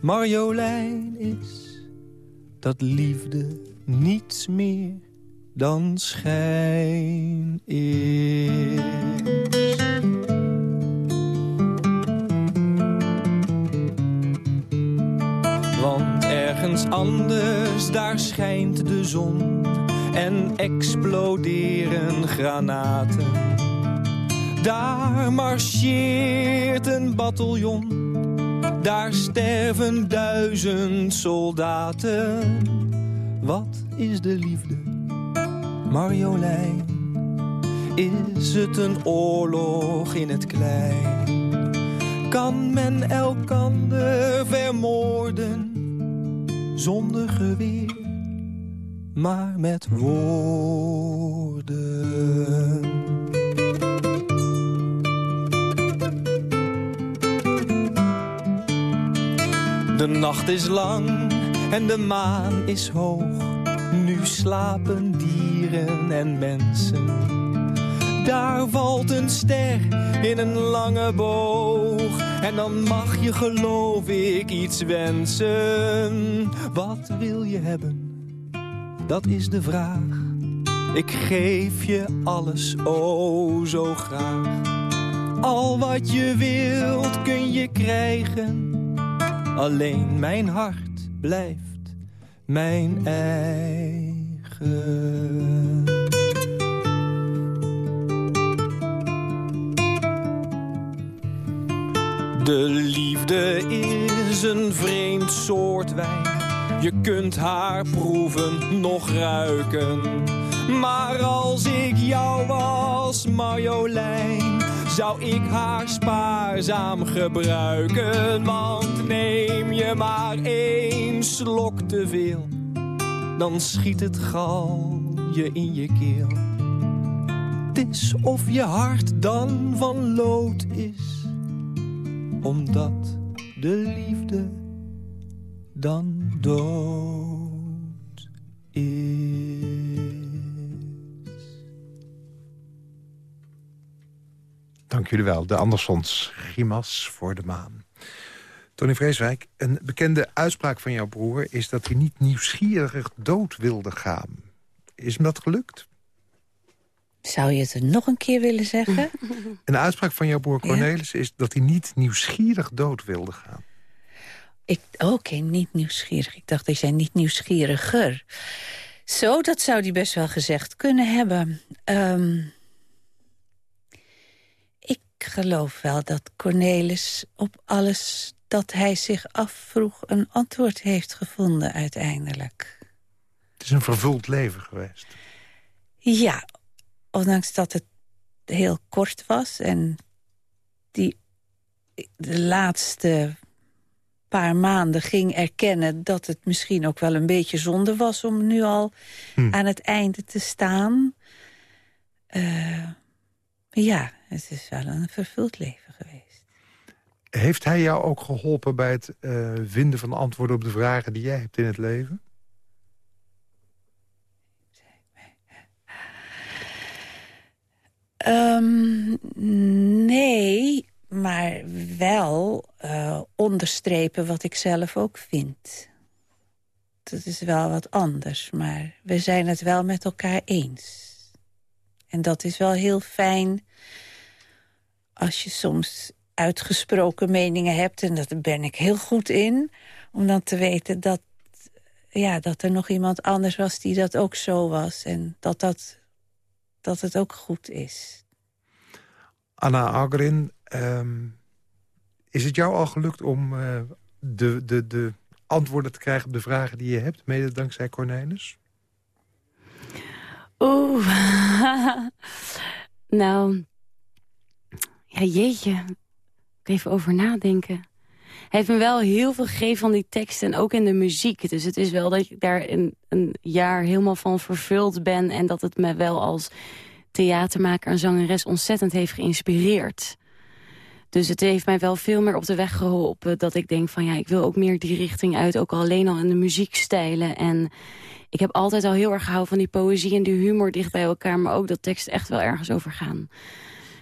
Marjolein, is dat liefde niets meer dan schijn is. Anders, daar schijnt de zon en exploderen granaten. Daar marcheert een bataljon, daar sterven duizend soldaten. Wat is de liefde, Marjolein? Is het een oorlog in het klein? Kan men elkander vermoorden zonder geweer, maar met woorden? De nacht is lang en de maan is hoog. Nu slapen dieren en mensen. Daar valt een ster in een lange boog. En dan mag je geloof ik iets wensen. Wat wil je hebben? Dat is de vraag. Ik geef je alles, oh zo graag. Al wat je wilt kun je krijgen. Alleen mijn hart blijft mijn eigen. De liefde is een vreemd soort wijn. Je kunt haar proeven, nog ruiken. Maar als ik jou was, Marjolein, zou ik haar spaarzaam gebruiken. Want neem je maar één slok te veel, dan schiet het gal je in je keel. Het is of je hart dan van lood is omdat de liefde dan dood is. Dank jullie wel. De Andersons, Grimas voor de maan. Tony Vreeswijk, een bekende uitspraak van jouw broer... is dat hij niet nieuwsgierig dood wilde gaan. Is hem dat gelukt? Zou je het er nog een keer willen zeggen? Een uitspraak van jouw broer Cornelis is dat hij niet nieuwsgierig dood wilde gaan. Ik, Oké, niet nieuwsgierig. Ik dacht, hij zei niet nieuwsgieriger. Zo, dat zou hij best wel gezegd kunnen hebben. Ehm, ik geloof wel dat Cornelis op alles dat hij zich afvroeg... een antwoord heeft gevonden uiteindelijk. Het is een vervuld leven geweest. Ja, ondanks dat het heel kort was... en die de laatste paar maanden ging erkennen... dat het misschien ook wel een beetje zonde was... om nu al hm. aan het einde te staan. Uh, ja, het is wel een vervuld leven geweest. Heeft hij jou ook geholpen bij het uh, vinden van antwoorden op de vragen die jij hebt in het leven? Um, nee, maar wel uh, onderstrepen wat ik zelf ook vind. Dat is wel wat anders, maar we zijn het wel met elkaar eens. En dat is wel heel fijn als je soms uitgesproken meningen hebt... en daar ben ik heel goed in, om dan te weten dat, ja, dat er nog iemand anders was die dat ook zo was. En dat dat dat het ook goed is. Anna Agrin, ehm, is het jou al gelukt om uh, de, de, de antwoorden te krijgen op de vragen die je hebt, mede dankzij Cornelis? Oeh, nou, ja jeetje, even over nadenken. Heeft me wel heel veel gegeven van die teksten en ook in de muziek. Dus het is wel dat ik daar een, een jaar helemaal van vervuld ben... en dat het me wel als theatermaker en zangeres ontzettend heeft geïnspireerd. Dus het heeft mij wel veel meer op de weg geholpen... dat ik denk van ja, ik wil ook meer die richting uit. Ook alleen al in de muziekstijlen. En ik heb altijd al heel erg gehouden van die poëzie en die humor dicht bij elkaar... maar ook dat teksten echt wel ergens over gaan.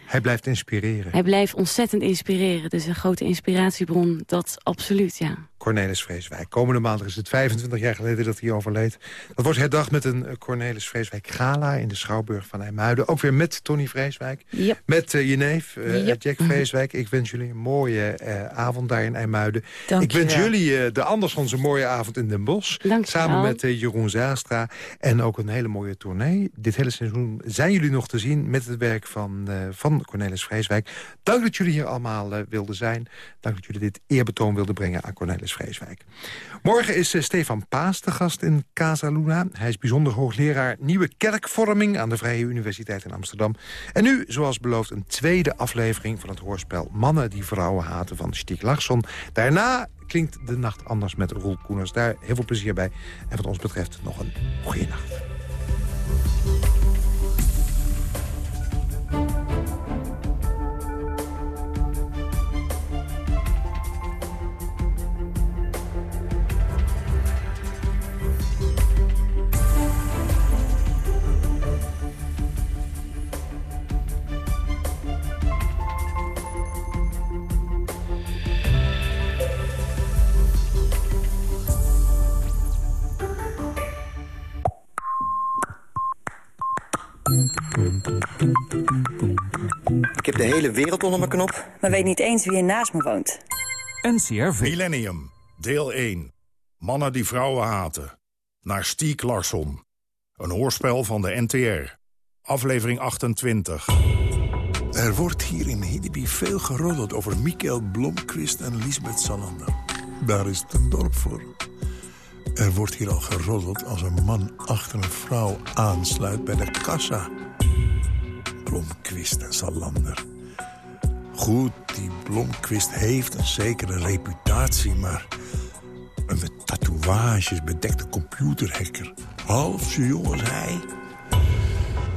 Hij blijft inspireren. Hij blijft ontzettend inspireren. Dus een grote inspiratiebron, dat absoluut, ja. Cornelis Vreeswijk. Komende maand is het 25 jaar geleden dat hij overleed. Dat wordt herdacht met een Cornelis Vreeswijk gala... in de Schouwburg van IJmuiden. Ook weer met Tony Vreeswijk. Yep. Met uh, je neef, uh, Yep. Jack Vreeswijk. Ik wens jullie een mooie uh, avond daar in IJmuiden. Dank Ik wens wel. jullie de Andersons een mooie avond in Den Bosch. Dank Samen met Jeroen Zaastra. En ook een hele mooie tournee. Dit hele seizoen zijn jullie nog te zien met het werk van, van Cornelis Vreeswijk. Dank dat jullie hier allemaal wilden zijn. Dank dat jullie dit eerbetoon wilden brengen aan Cornelis Vreeswijk. Morgen is uh, Stefan Paas de gast in Casa Luna. Hij is bijzonder hoogleraar Nieuwe Kerkvorming... aan de Vrije Universiteit in Amsterdam. En nu, zoals beloofd, een tweede aflevering van het hoorspel... Mannen die vrouwen haten van Stieg Larsson. Daarna klinkt de nacht anders met Roel Koeners. Daar heel veel plezier bij. En wat ons betreft nog een goede nacht. Ik heb de hele wereld onder mijn knop. Maar weet niet eens wie er naast me woont. NCRV. Millennium, deel 1. Mannen die vrouwen haten. Naar Stiek Larsson. Een hoorspel van de NTR. Aflevering 28. Er wordt hier in Hiddeby veel geroddeld over Mikkel Blomqvist en Lisbeth Salander. Daar is het een dorp voor. Er wordt hier al geroddeld als een man achter een vrouw aansluit bij de kassa. Blomqvist en Salander. Goed, die Blomqvist heeft een zekere reputatie, maar... een met tatoeages bedekte computerhacker. Half zo jong als hij.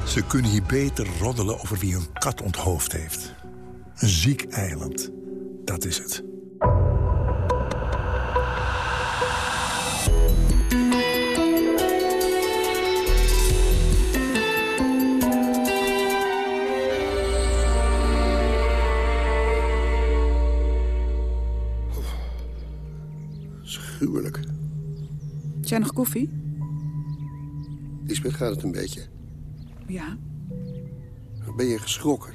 Ze kunnen hier beter roddelen over wie hun kat onthoofd heeft. Een ziek eiland, dat is het. Schuwelijk. Is jij nog koffie? Lisbeth, gaat het een beetje? Ja, Ben je geschrokken?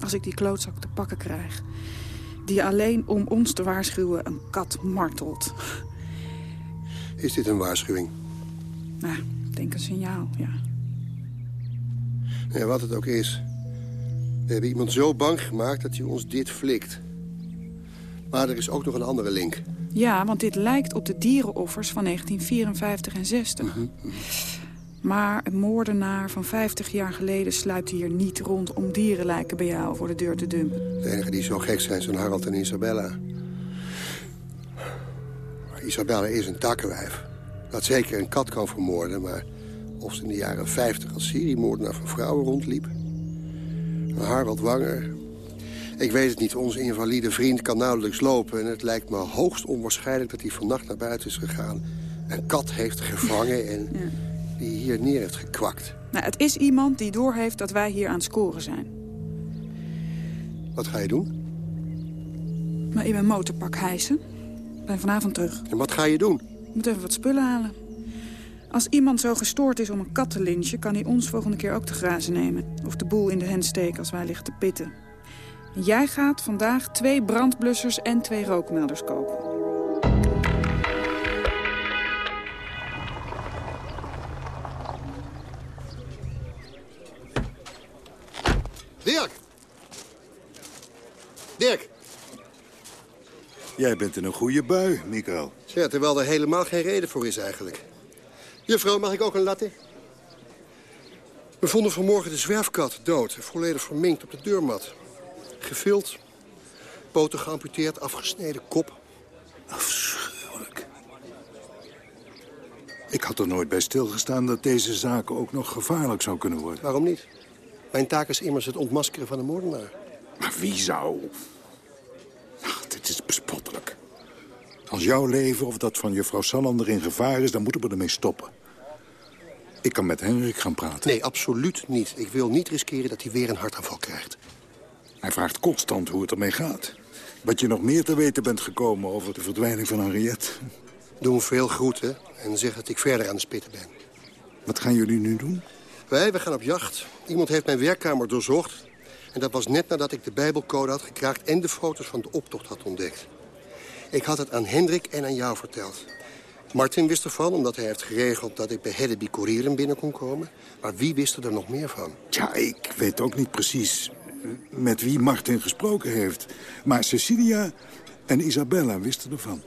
als ik die klootzak te pakken krijg. Die alleen om ons te waarschuwen een kat martelt. Is dit een waarschuwing? Nou, ik denk een signaal, ja. Ja, wat het ook is. We hebben iemand zo bang gemaakt dat hij ons dit flikt. Maar er is ook nog een andere link. Ja, want dit lijkt op de dierenoffers van 1954 en 60. Maar een moordenaar van 50 jaar geleden sluipt hier niet rond... om dierenlijken bij jou voor de deur te dumpen. De enige die zo gek zijn zijn Harald en Isabella. Maar Isabella is een takkenwijf. Dat zeker een kat kan vermoorden, maar... of ze in de jaren 50 als seriemoordenaar van vrouwen rondliep... Harald Wanger... Ik weet het niet, onze invalide vriend kan nauwelijks lopen... en het lijkt me hoogst onwaarschijnlijk dat hij vannacht naar buiten is gegaan... een kat heeft gevangen en die hier neer heeft gekwakt. Nou, het is iemand die doorheeft dat wij hier aan het scoren zijn. Wat ga je doen? Maar in mijn motorpak hijsen. Ik ben vanavond terug. En wat ga je doen? Ik moet even wat spullen halen. Als iemand zo gestoord is om een kat te lynchen... kan hij ons volgende keer ook te grazen nemen. Of de boel in de hand steken als wij liggen te pitten. Jij gaat vandaag twee brandblussers en twee rookmelders kopen. Dirk! Dirk! Jij bent in een goede bui, Mikael. Ja, terwijl er helemaal geen reden voor is eigenlijk. Juffrouw, mag ik ook een latte? We vonden vanmorgen de zwerfkat dood. Volledig verminkt op de deurmat. Gevild. Poten geamputeerd, afgesneden kop. Afschuwelijk. Ik had er nooit bij stilgestaan dat deze zaak ook nog gevaarlijk zou kunnen worden. Waarom niet? Mijn taak is immers het ontmaskeren van een moordenaar. Maar wie zou... Ach, dit is bespottelijk. Als jouw leven of dat van juffrouw Salander in gevaar is... dan moeten we ermee stoppen. Ik kan met Henrik gaan praten. Nee, absoluut niet. Ik wil niet riskeren dat hij weer een hartaanval krijgt. Hij vraagt constant hoe het ermee gaat. Wat je nog meer te weten bent gekomen over de verdwijning van Henriette. Doe hem veel groeten en zeg dat ik verder aan de spitten ben. Wat gaan jullie nu doen? Wij, we gaan op jacht. Iemand heeft mijn werkkamer doorzocht. En dat was net nadat ik de bijbelcode had gekraakt... en de foto's van de optocht had ontdekt. Ik had het aan Hendrik en aan jou verteld. Martin wist ervan, omdat hij heeft geregeld dat ik bij Hedeby Courieren binnen kon komen. Maar wie wist er nog meer van? Ja, ik weet ook niet precies met wie Martin gesproken heeft. Maar Cecilia en Isabella wisten ervan.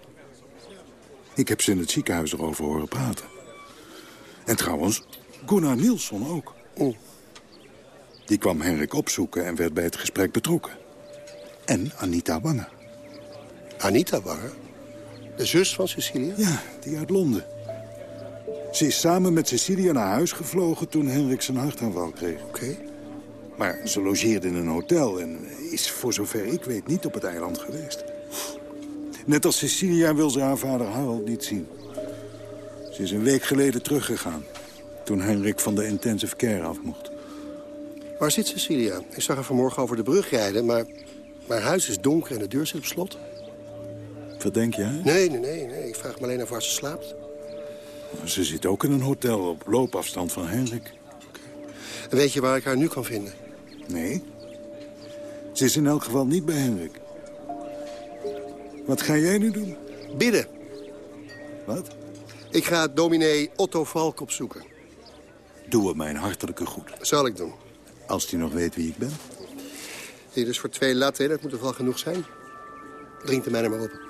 Ik heb ze in het ziekenhuis erover horen praten. En trouwens, Gunnar Nielsen ook. Oh. Die kwam Henrik opzoeken en werd bij het gesprek betrokken. En Anita Wanger. Anita Wanger? De zus van Cecilia? Ja, die uit Londen. Ze is samen met Cecilia naar huis gevlogen toen Henrik zijn hartaanval kreeg. Oké. Maar ze logeerde in een hotel en is voor zover ik weet niet op het eiland geweest. Net als Cecilia wil ze haar vader Harold niet zien. Ze is een week geleden teruggegaan. Toen Henrik van de intensive care af mocht. Waar zit Cecilia? Ik zag haar vanmorgen over de brug rijden, maar mijn huis is donker en de deur zit op slot. Wat denk jij? Nee, nee, nee, nee. Ik vraag me alleen af waar ze slaapt. Ze zit ook in een hotel op loopafstand van Henrik. En weet je waar ik haar nu kan vinden? Nee. Ze is in elk geval niet bij Henrik. Wat ga jij nu doen? Bidden. Wat? Ik ga dominee Otto Valk opzoeken. Doe hem mijn hartelijke goed. Zal ik doen. Als hij nog weet wie ik ben. Hier is voor twee latte, dat moet er wel genoeg zijn. Drink de mijne maar op.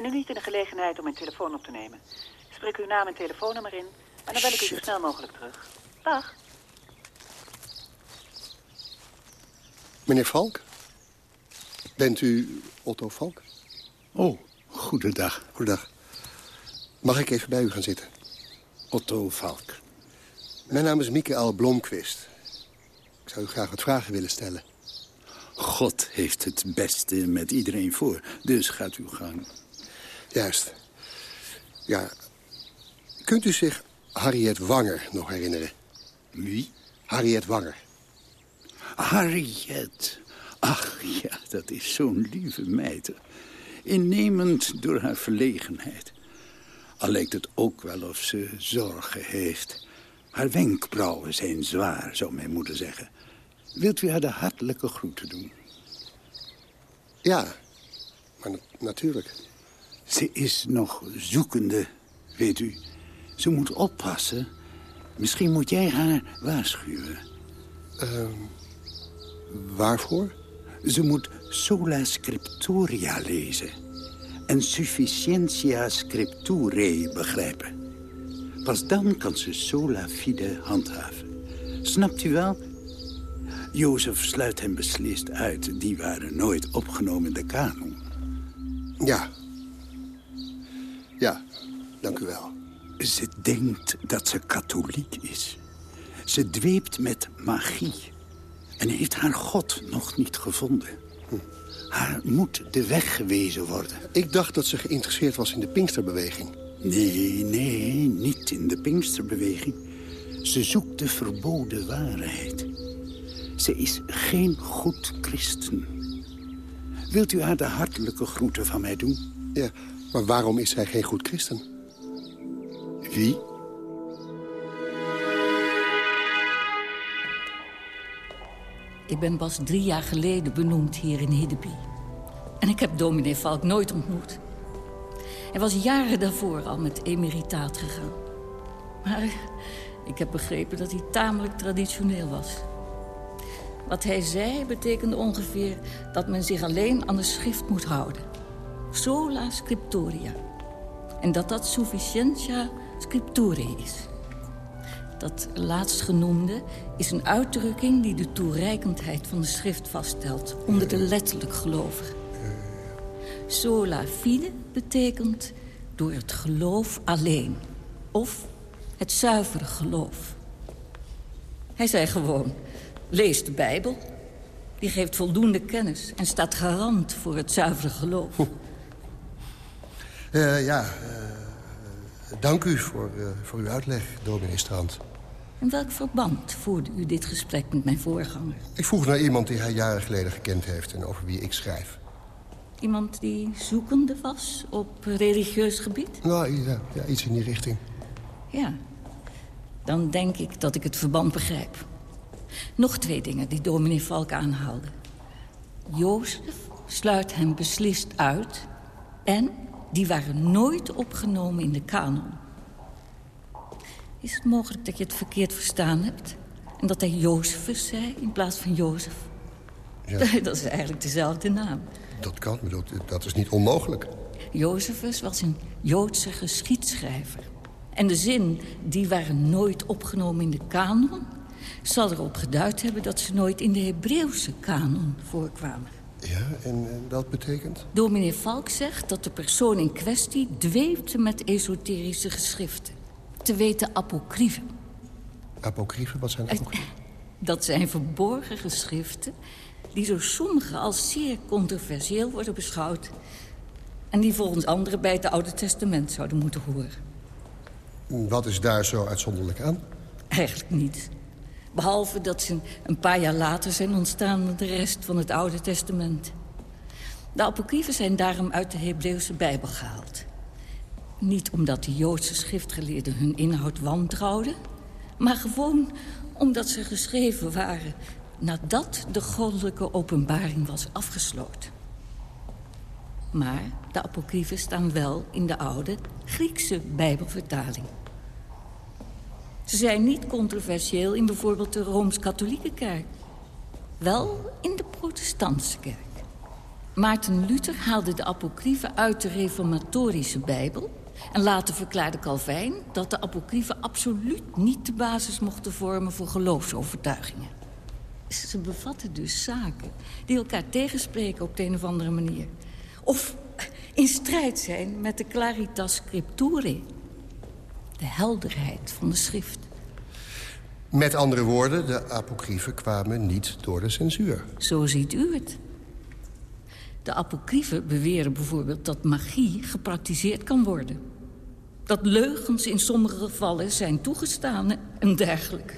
ben nu niet in de gelegenheid om mijn telefoon op te nemen. Spreek uw naam en telefoonnummer in, en dan bel ik u zo snel mogelijk terug. Dag. Meneer Valk? Bent u Otto Valk? Oh, goedendag. Goedendag. Mag ik even bij u gaan zitten? Otto Valk. Mijn naam is Michael Blomquist. Ik zou u graag wat vragen willen stellen. God heeft het beste met iedereen voor, dus gaat uw gang. Juist. Ja. Kunt u zich Harriet Wanger nog herinneren? Wie? Harriet Wanger. Harriet. Ach ja, dat is zo'n lieve meid. Innemend door haar verlegenheid. Al lijkt het ook wel of ze zorgen heeft. Haar wenkbrauwen zijn zwaar, zou mijn moeder zeggen. Wilt u haar de hartelijke groeten doen? Ja, maar na natuurlijk. Ze is nog zoekende, weet u. Ze moet oppassen. Misschien moet jij haar waarschuwen. Uh, waarvoor? Ze moet sola scriptoria lezen. En sufficientia scripturae begrijpen. Pas dan kan ze sola fide handhaven. Snapt u wel? Jozef sluit hem beslist uit. Die waren nooit opgenomen in de kanon. Ja. Ja, dank u wel. Ze denkt dat ze katholiek is. Ze dweept met magie. En heeft haar God nog niet gevonden. Haar moet de weg gewezen worden. Ik dacht dat ze geïnteresseerd was in de Pinksterbeweging. Nee, nee, niet in de Pinksterbeweging. Ze zoekt de verboden waarheid. Ze is geen goed christen. Wilt u haar de hartelijke groeten van mij doen? Ja, maar waarom is zij geen goed christen? Ik ben pas drie jaar geleden benoemd hier in Hiddeby. En ik heb dominee Valk nooit ontmoet. Hij was jaren daarvoor al met emeritaat gegaan. Maar ik heb begrepen dat hij tamelijk traditioneel was. Wat hij zei betekende ongeveer dat men zich alleen aan de schrift moet houden. Sola scriptoria. En dat dat sufficientia scripturae is. Dat laatstgenoemde is een uitdrukking die de toereikendheid van de schrift vaststelt onder de letterlijk gelovigen. Sola fide betekent door het geloof alleen. Of het zuivere geloof. Hij zei gewoon, lees de Bijbel. Die geeft voldoende kennis en staat garant voor het zuivere geloof. Uh, ja, uh, dank u voor, uh, voor uw uitleg, dominee Strand. In welk verband voerde u dit gesprek met mijn voorganger? Ik vroeg naar iemand die hij jaren geleden gekend heeft... en over wie ik schrijf. Iemand die zoekende was op religieus gebied? Nou, ja, ja iets in die richting. Ja, dan denk ik dat ik het verband begrijp. Nog twee dingen die dominee Valk aanhaalde. Jozef sluit hem beslist uit... en die waren nooit opgenomen in de kanon. Is het mogelijk dat je het verkeerd verstaan hebt? En dat hij Jozefus zei in plaats van Jozef? Ja. Dat is eigenlijk dezelfde naam. Dat kan, maar dat, dat is niet onmogelijk. Jozefus was een Joodse geschiedschrijver. En de zin, die waren nooit opgenomen in de kanon... zal erop geduid hebben dat ze nooit in de Hebreeuwse kanon voorkwamen. Ja, en, en, dat betekent? Dominee Valk zegt dat de persoon in kwestie dweepte met esoterische geschriften. Te weten apocryfen. Apocryfen? Wat zijn apocryfen? Dat zijn verborgen geschriften die door sommigen als zeer controversieel worden beschouwd... en die volgens anderen bij het Oude Testament zouden moeten horen. Wat is daar zo uitzonderlijk aan? Eigenlijk niet. Behalve dat ze een paar jaar later zijn ontstaan dan de rest van het Oude Testament. De apocryfen zijn daarom uit de Hebreeuwse Bijbel gehaald. Niet omdat de Joodse schriftgeleerden hun inhoud wantrouwden... maar gewoon omdat ze geschreven waren... nadat de goddelijke openbaring was afgesloten. Maar de apocryfen staan wel in de oude Griekse Bijbelvertaling. Ze zijn niet controversieel in bijvoorbeeld de Rooms-Katholieke kerk. Wel in de protestantse kerk. Maarten Luther haalde de apocryfen uit de reformatorische Bijbel... en later verklaarde Calvijn dat de apocryfen absoluut niet de basis mochten vormen voor geloofsovertuigingen. Ze bevatten dus zaken die elkaar tegenspreken op de een of andere manier. Of in strijd zijn met de claritas scripturae. De helderheid van de schrift. Met andere woorden, de apocryfen kwamen niet door de censuur. Zo ziet u het. De apocryfen beweren bijvoorbeeld dat magie gepraktiseerd kan worden. Dat leugens in sommige gevallen zijn toegestaan en dergelijke.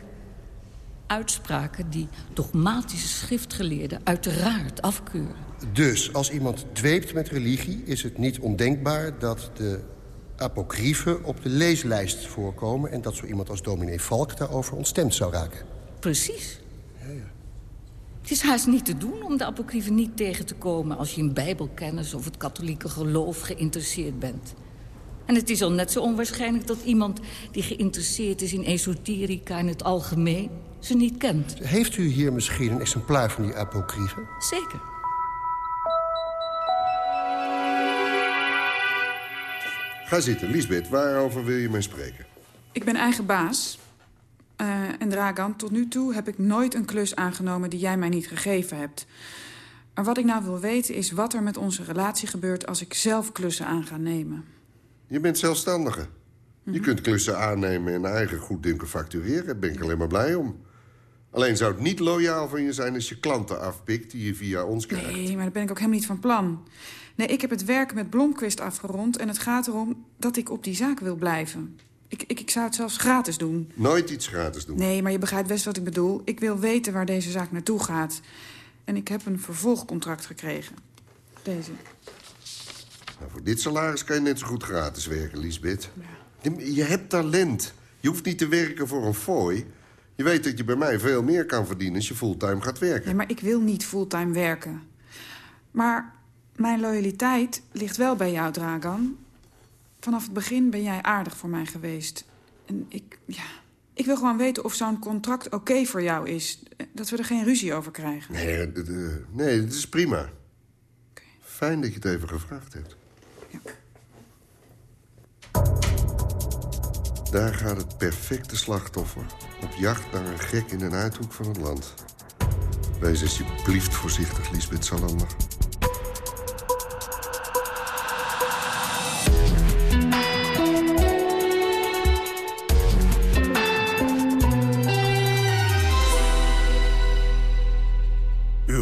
Uitspraken die dogmatische schriftgeleerden uiteraard afkeuren. Dus als iemand dweept met religie... is het niet ondenkbaar dat de apocryfen op de leeslijst voorkomen... en dat zo iemand als dominee Valk daarover ontstemd zou raken. Precies. Ja, ja. Het is haast niet te doen om de apocryfen niet tegen te komen... als je in bijbelkennis of het katholieke geloof geïnteresseerd bent. En het is al net zo onwaarschijnlijk dat iemand die geïnteresseerd is in esoterica in het algemeen... ze niet kent. Heeft u hier misschien een exemplaar van die apocryfen? Zeker. Ga zitten, Lisbeth. Waarover wil je mij spreken? Ik ben eigen baas. Uh, en Dragan, tot nu toe heb ik nooit een klus aangenomen die jij mij niet gegeven hebt. Maar wat ik nou wil weten is wat er met onze relatie gebeurt... als ik zelf klussen aan ga nemen. Je bent zelfstandige. Mm -hmm. Je kunt klussen aannemen en eigen goeddunken factureren. Daar ben ik alleen maar blij om. Alleen zou het niet loyaal van je zijn als je klanten afpikt... die je via ons krijgt. Nee, maar daar ben ik ook helemaal niet van plan. Nee, ik heb het werk met Blomquist afgerond... en het gaat erom dat ik op die zaak wil blijven. Ik, ik, ik zou het zelfs gratis doen. Nooit iets gratis doen. Nee, maar je begrijpt best wat ik bedoel. Ik wil weten waar deze zaak naartoe gaat. En ik heb een vervolgcontract gekregen. Deze. Nou, voor dit salaris kan je net zo goed gratis werken, Lisbeth. Ja. Je hebt talent. Je hoeft niet te werken voor een fooi. Je weet dat je bij mij veel meer kan verdienen als je fulltime gaat werken. Ja, maar ik wil niet fulltime werken. Maar mijn loyaliteit ligt wel bij jou, Dragan. Vanaf het begin ben jij aardig voor mij geweest. En ik, ja, ik wil gewoon weten of zo'n contract oké okay voor jou is. Dat we er geen ruzie over krijgen. Nee, uh, nee het is prima. Okay. Fijn dat je het even gevraagd hebt. Ja. Daar gaat het perfecte slachtoffer. Op jacht naar een gek in een uithoek van het land. Wees alsjeblieft voorzichtig, Lisbeth Salander.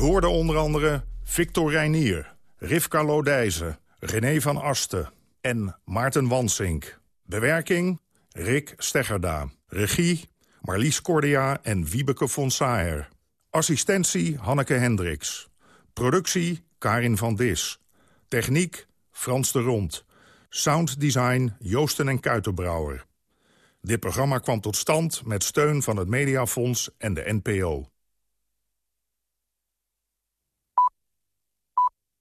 Onder andere Victor Reinier, Rivka Lodijzen, René van Asten... en Maarten Wansink. Bewerking Rick Steggerda. Regie Marlies Cordia en Wiebeke von Saer. Assistentie Hanneke Hendricks. Productie Karin van Dis. Techniek Frans de Rond. Sounddesign Joosten en Kuitenbrouwer. Dit programma kwam tot stand met steun van het Mediafonds en de NPO.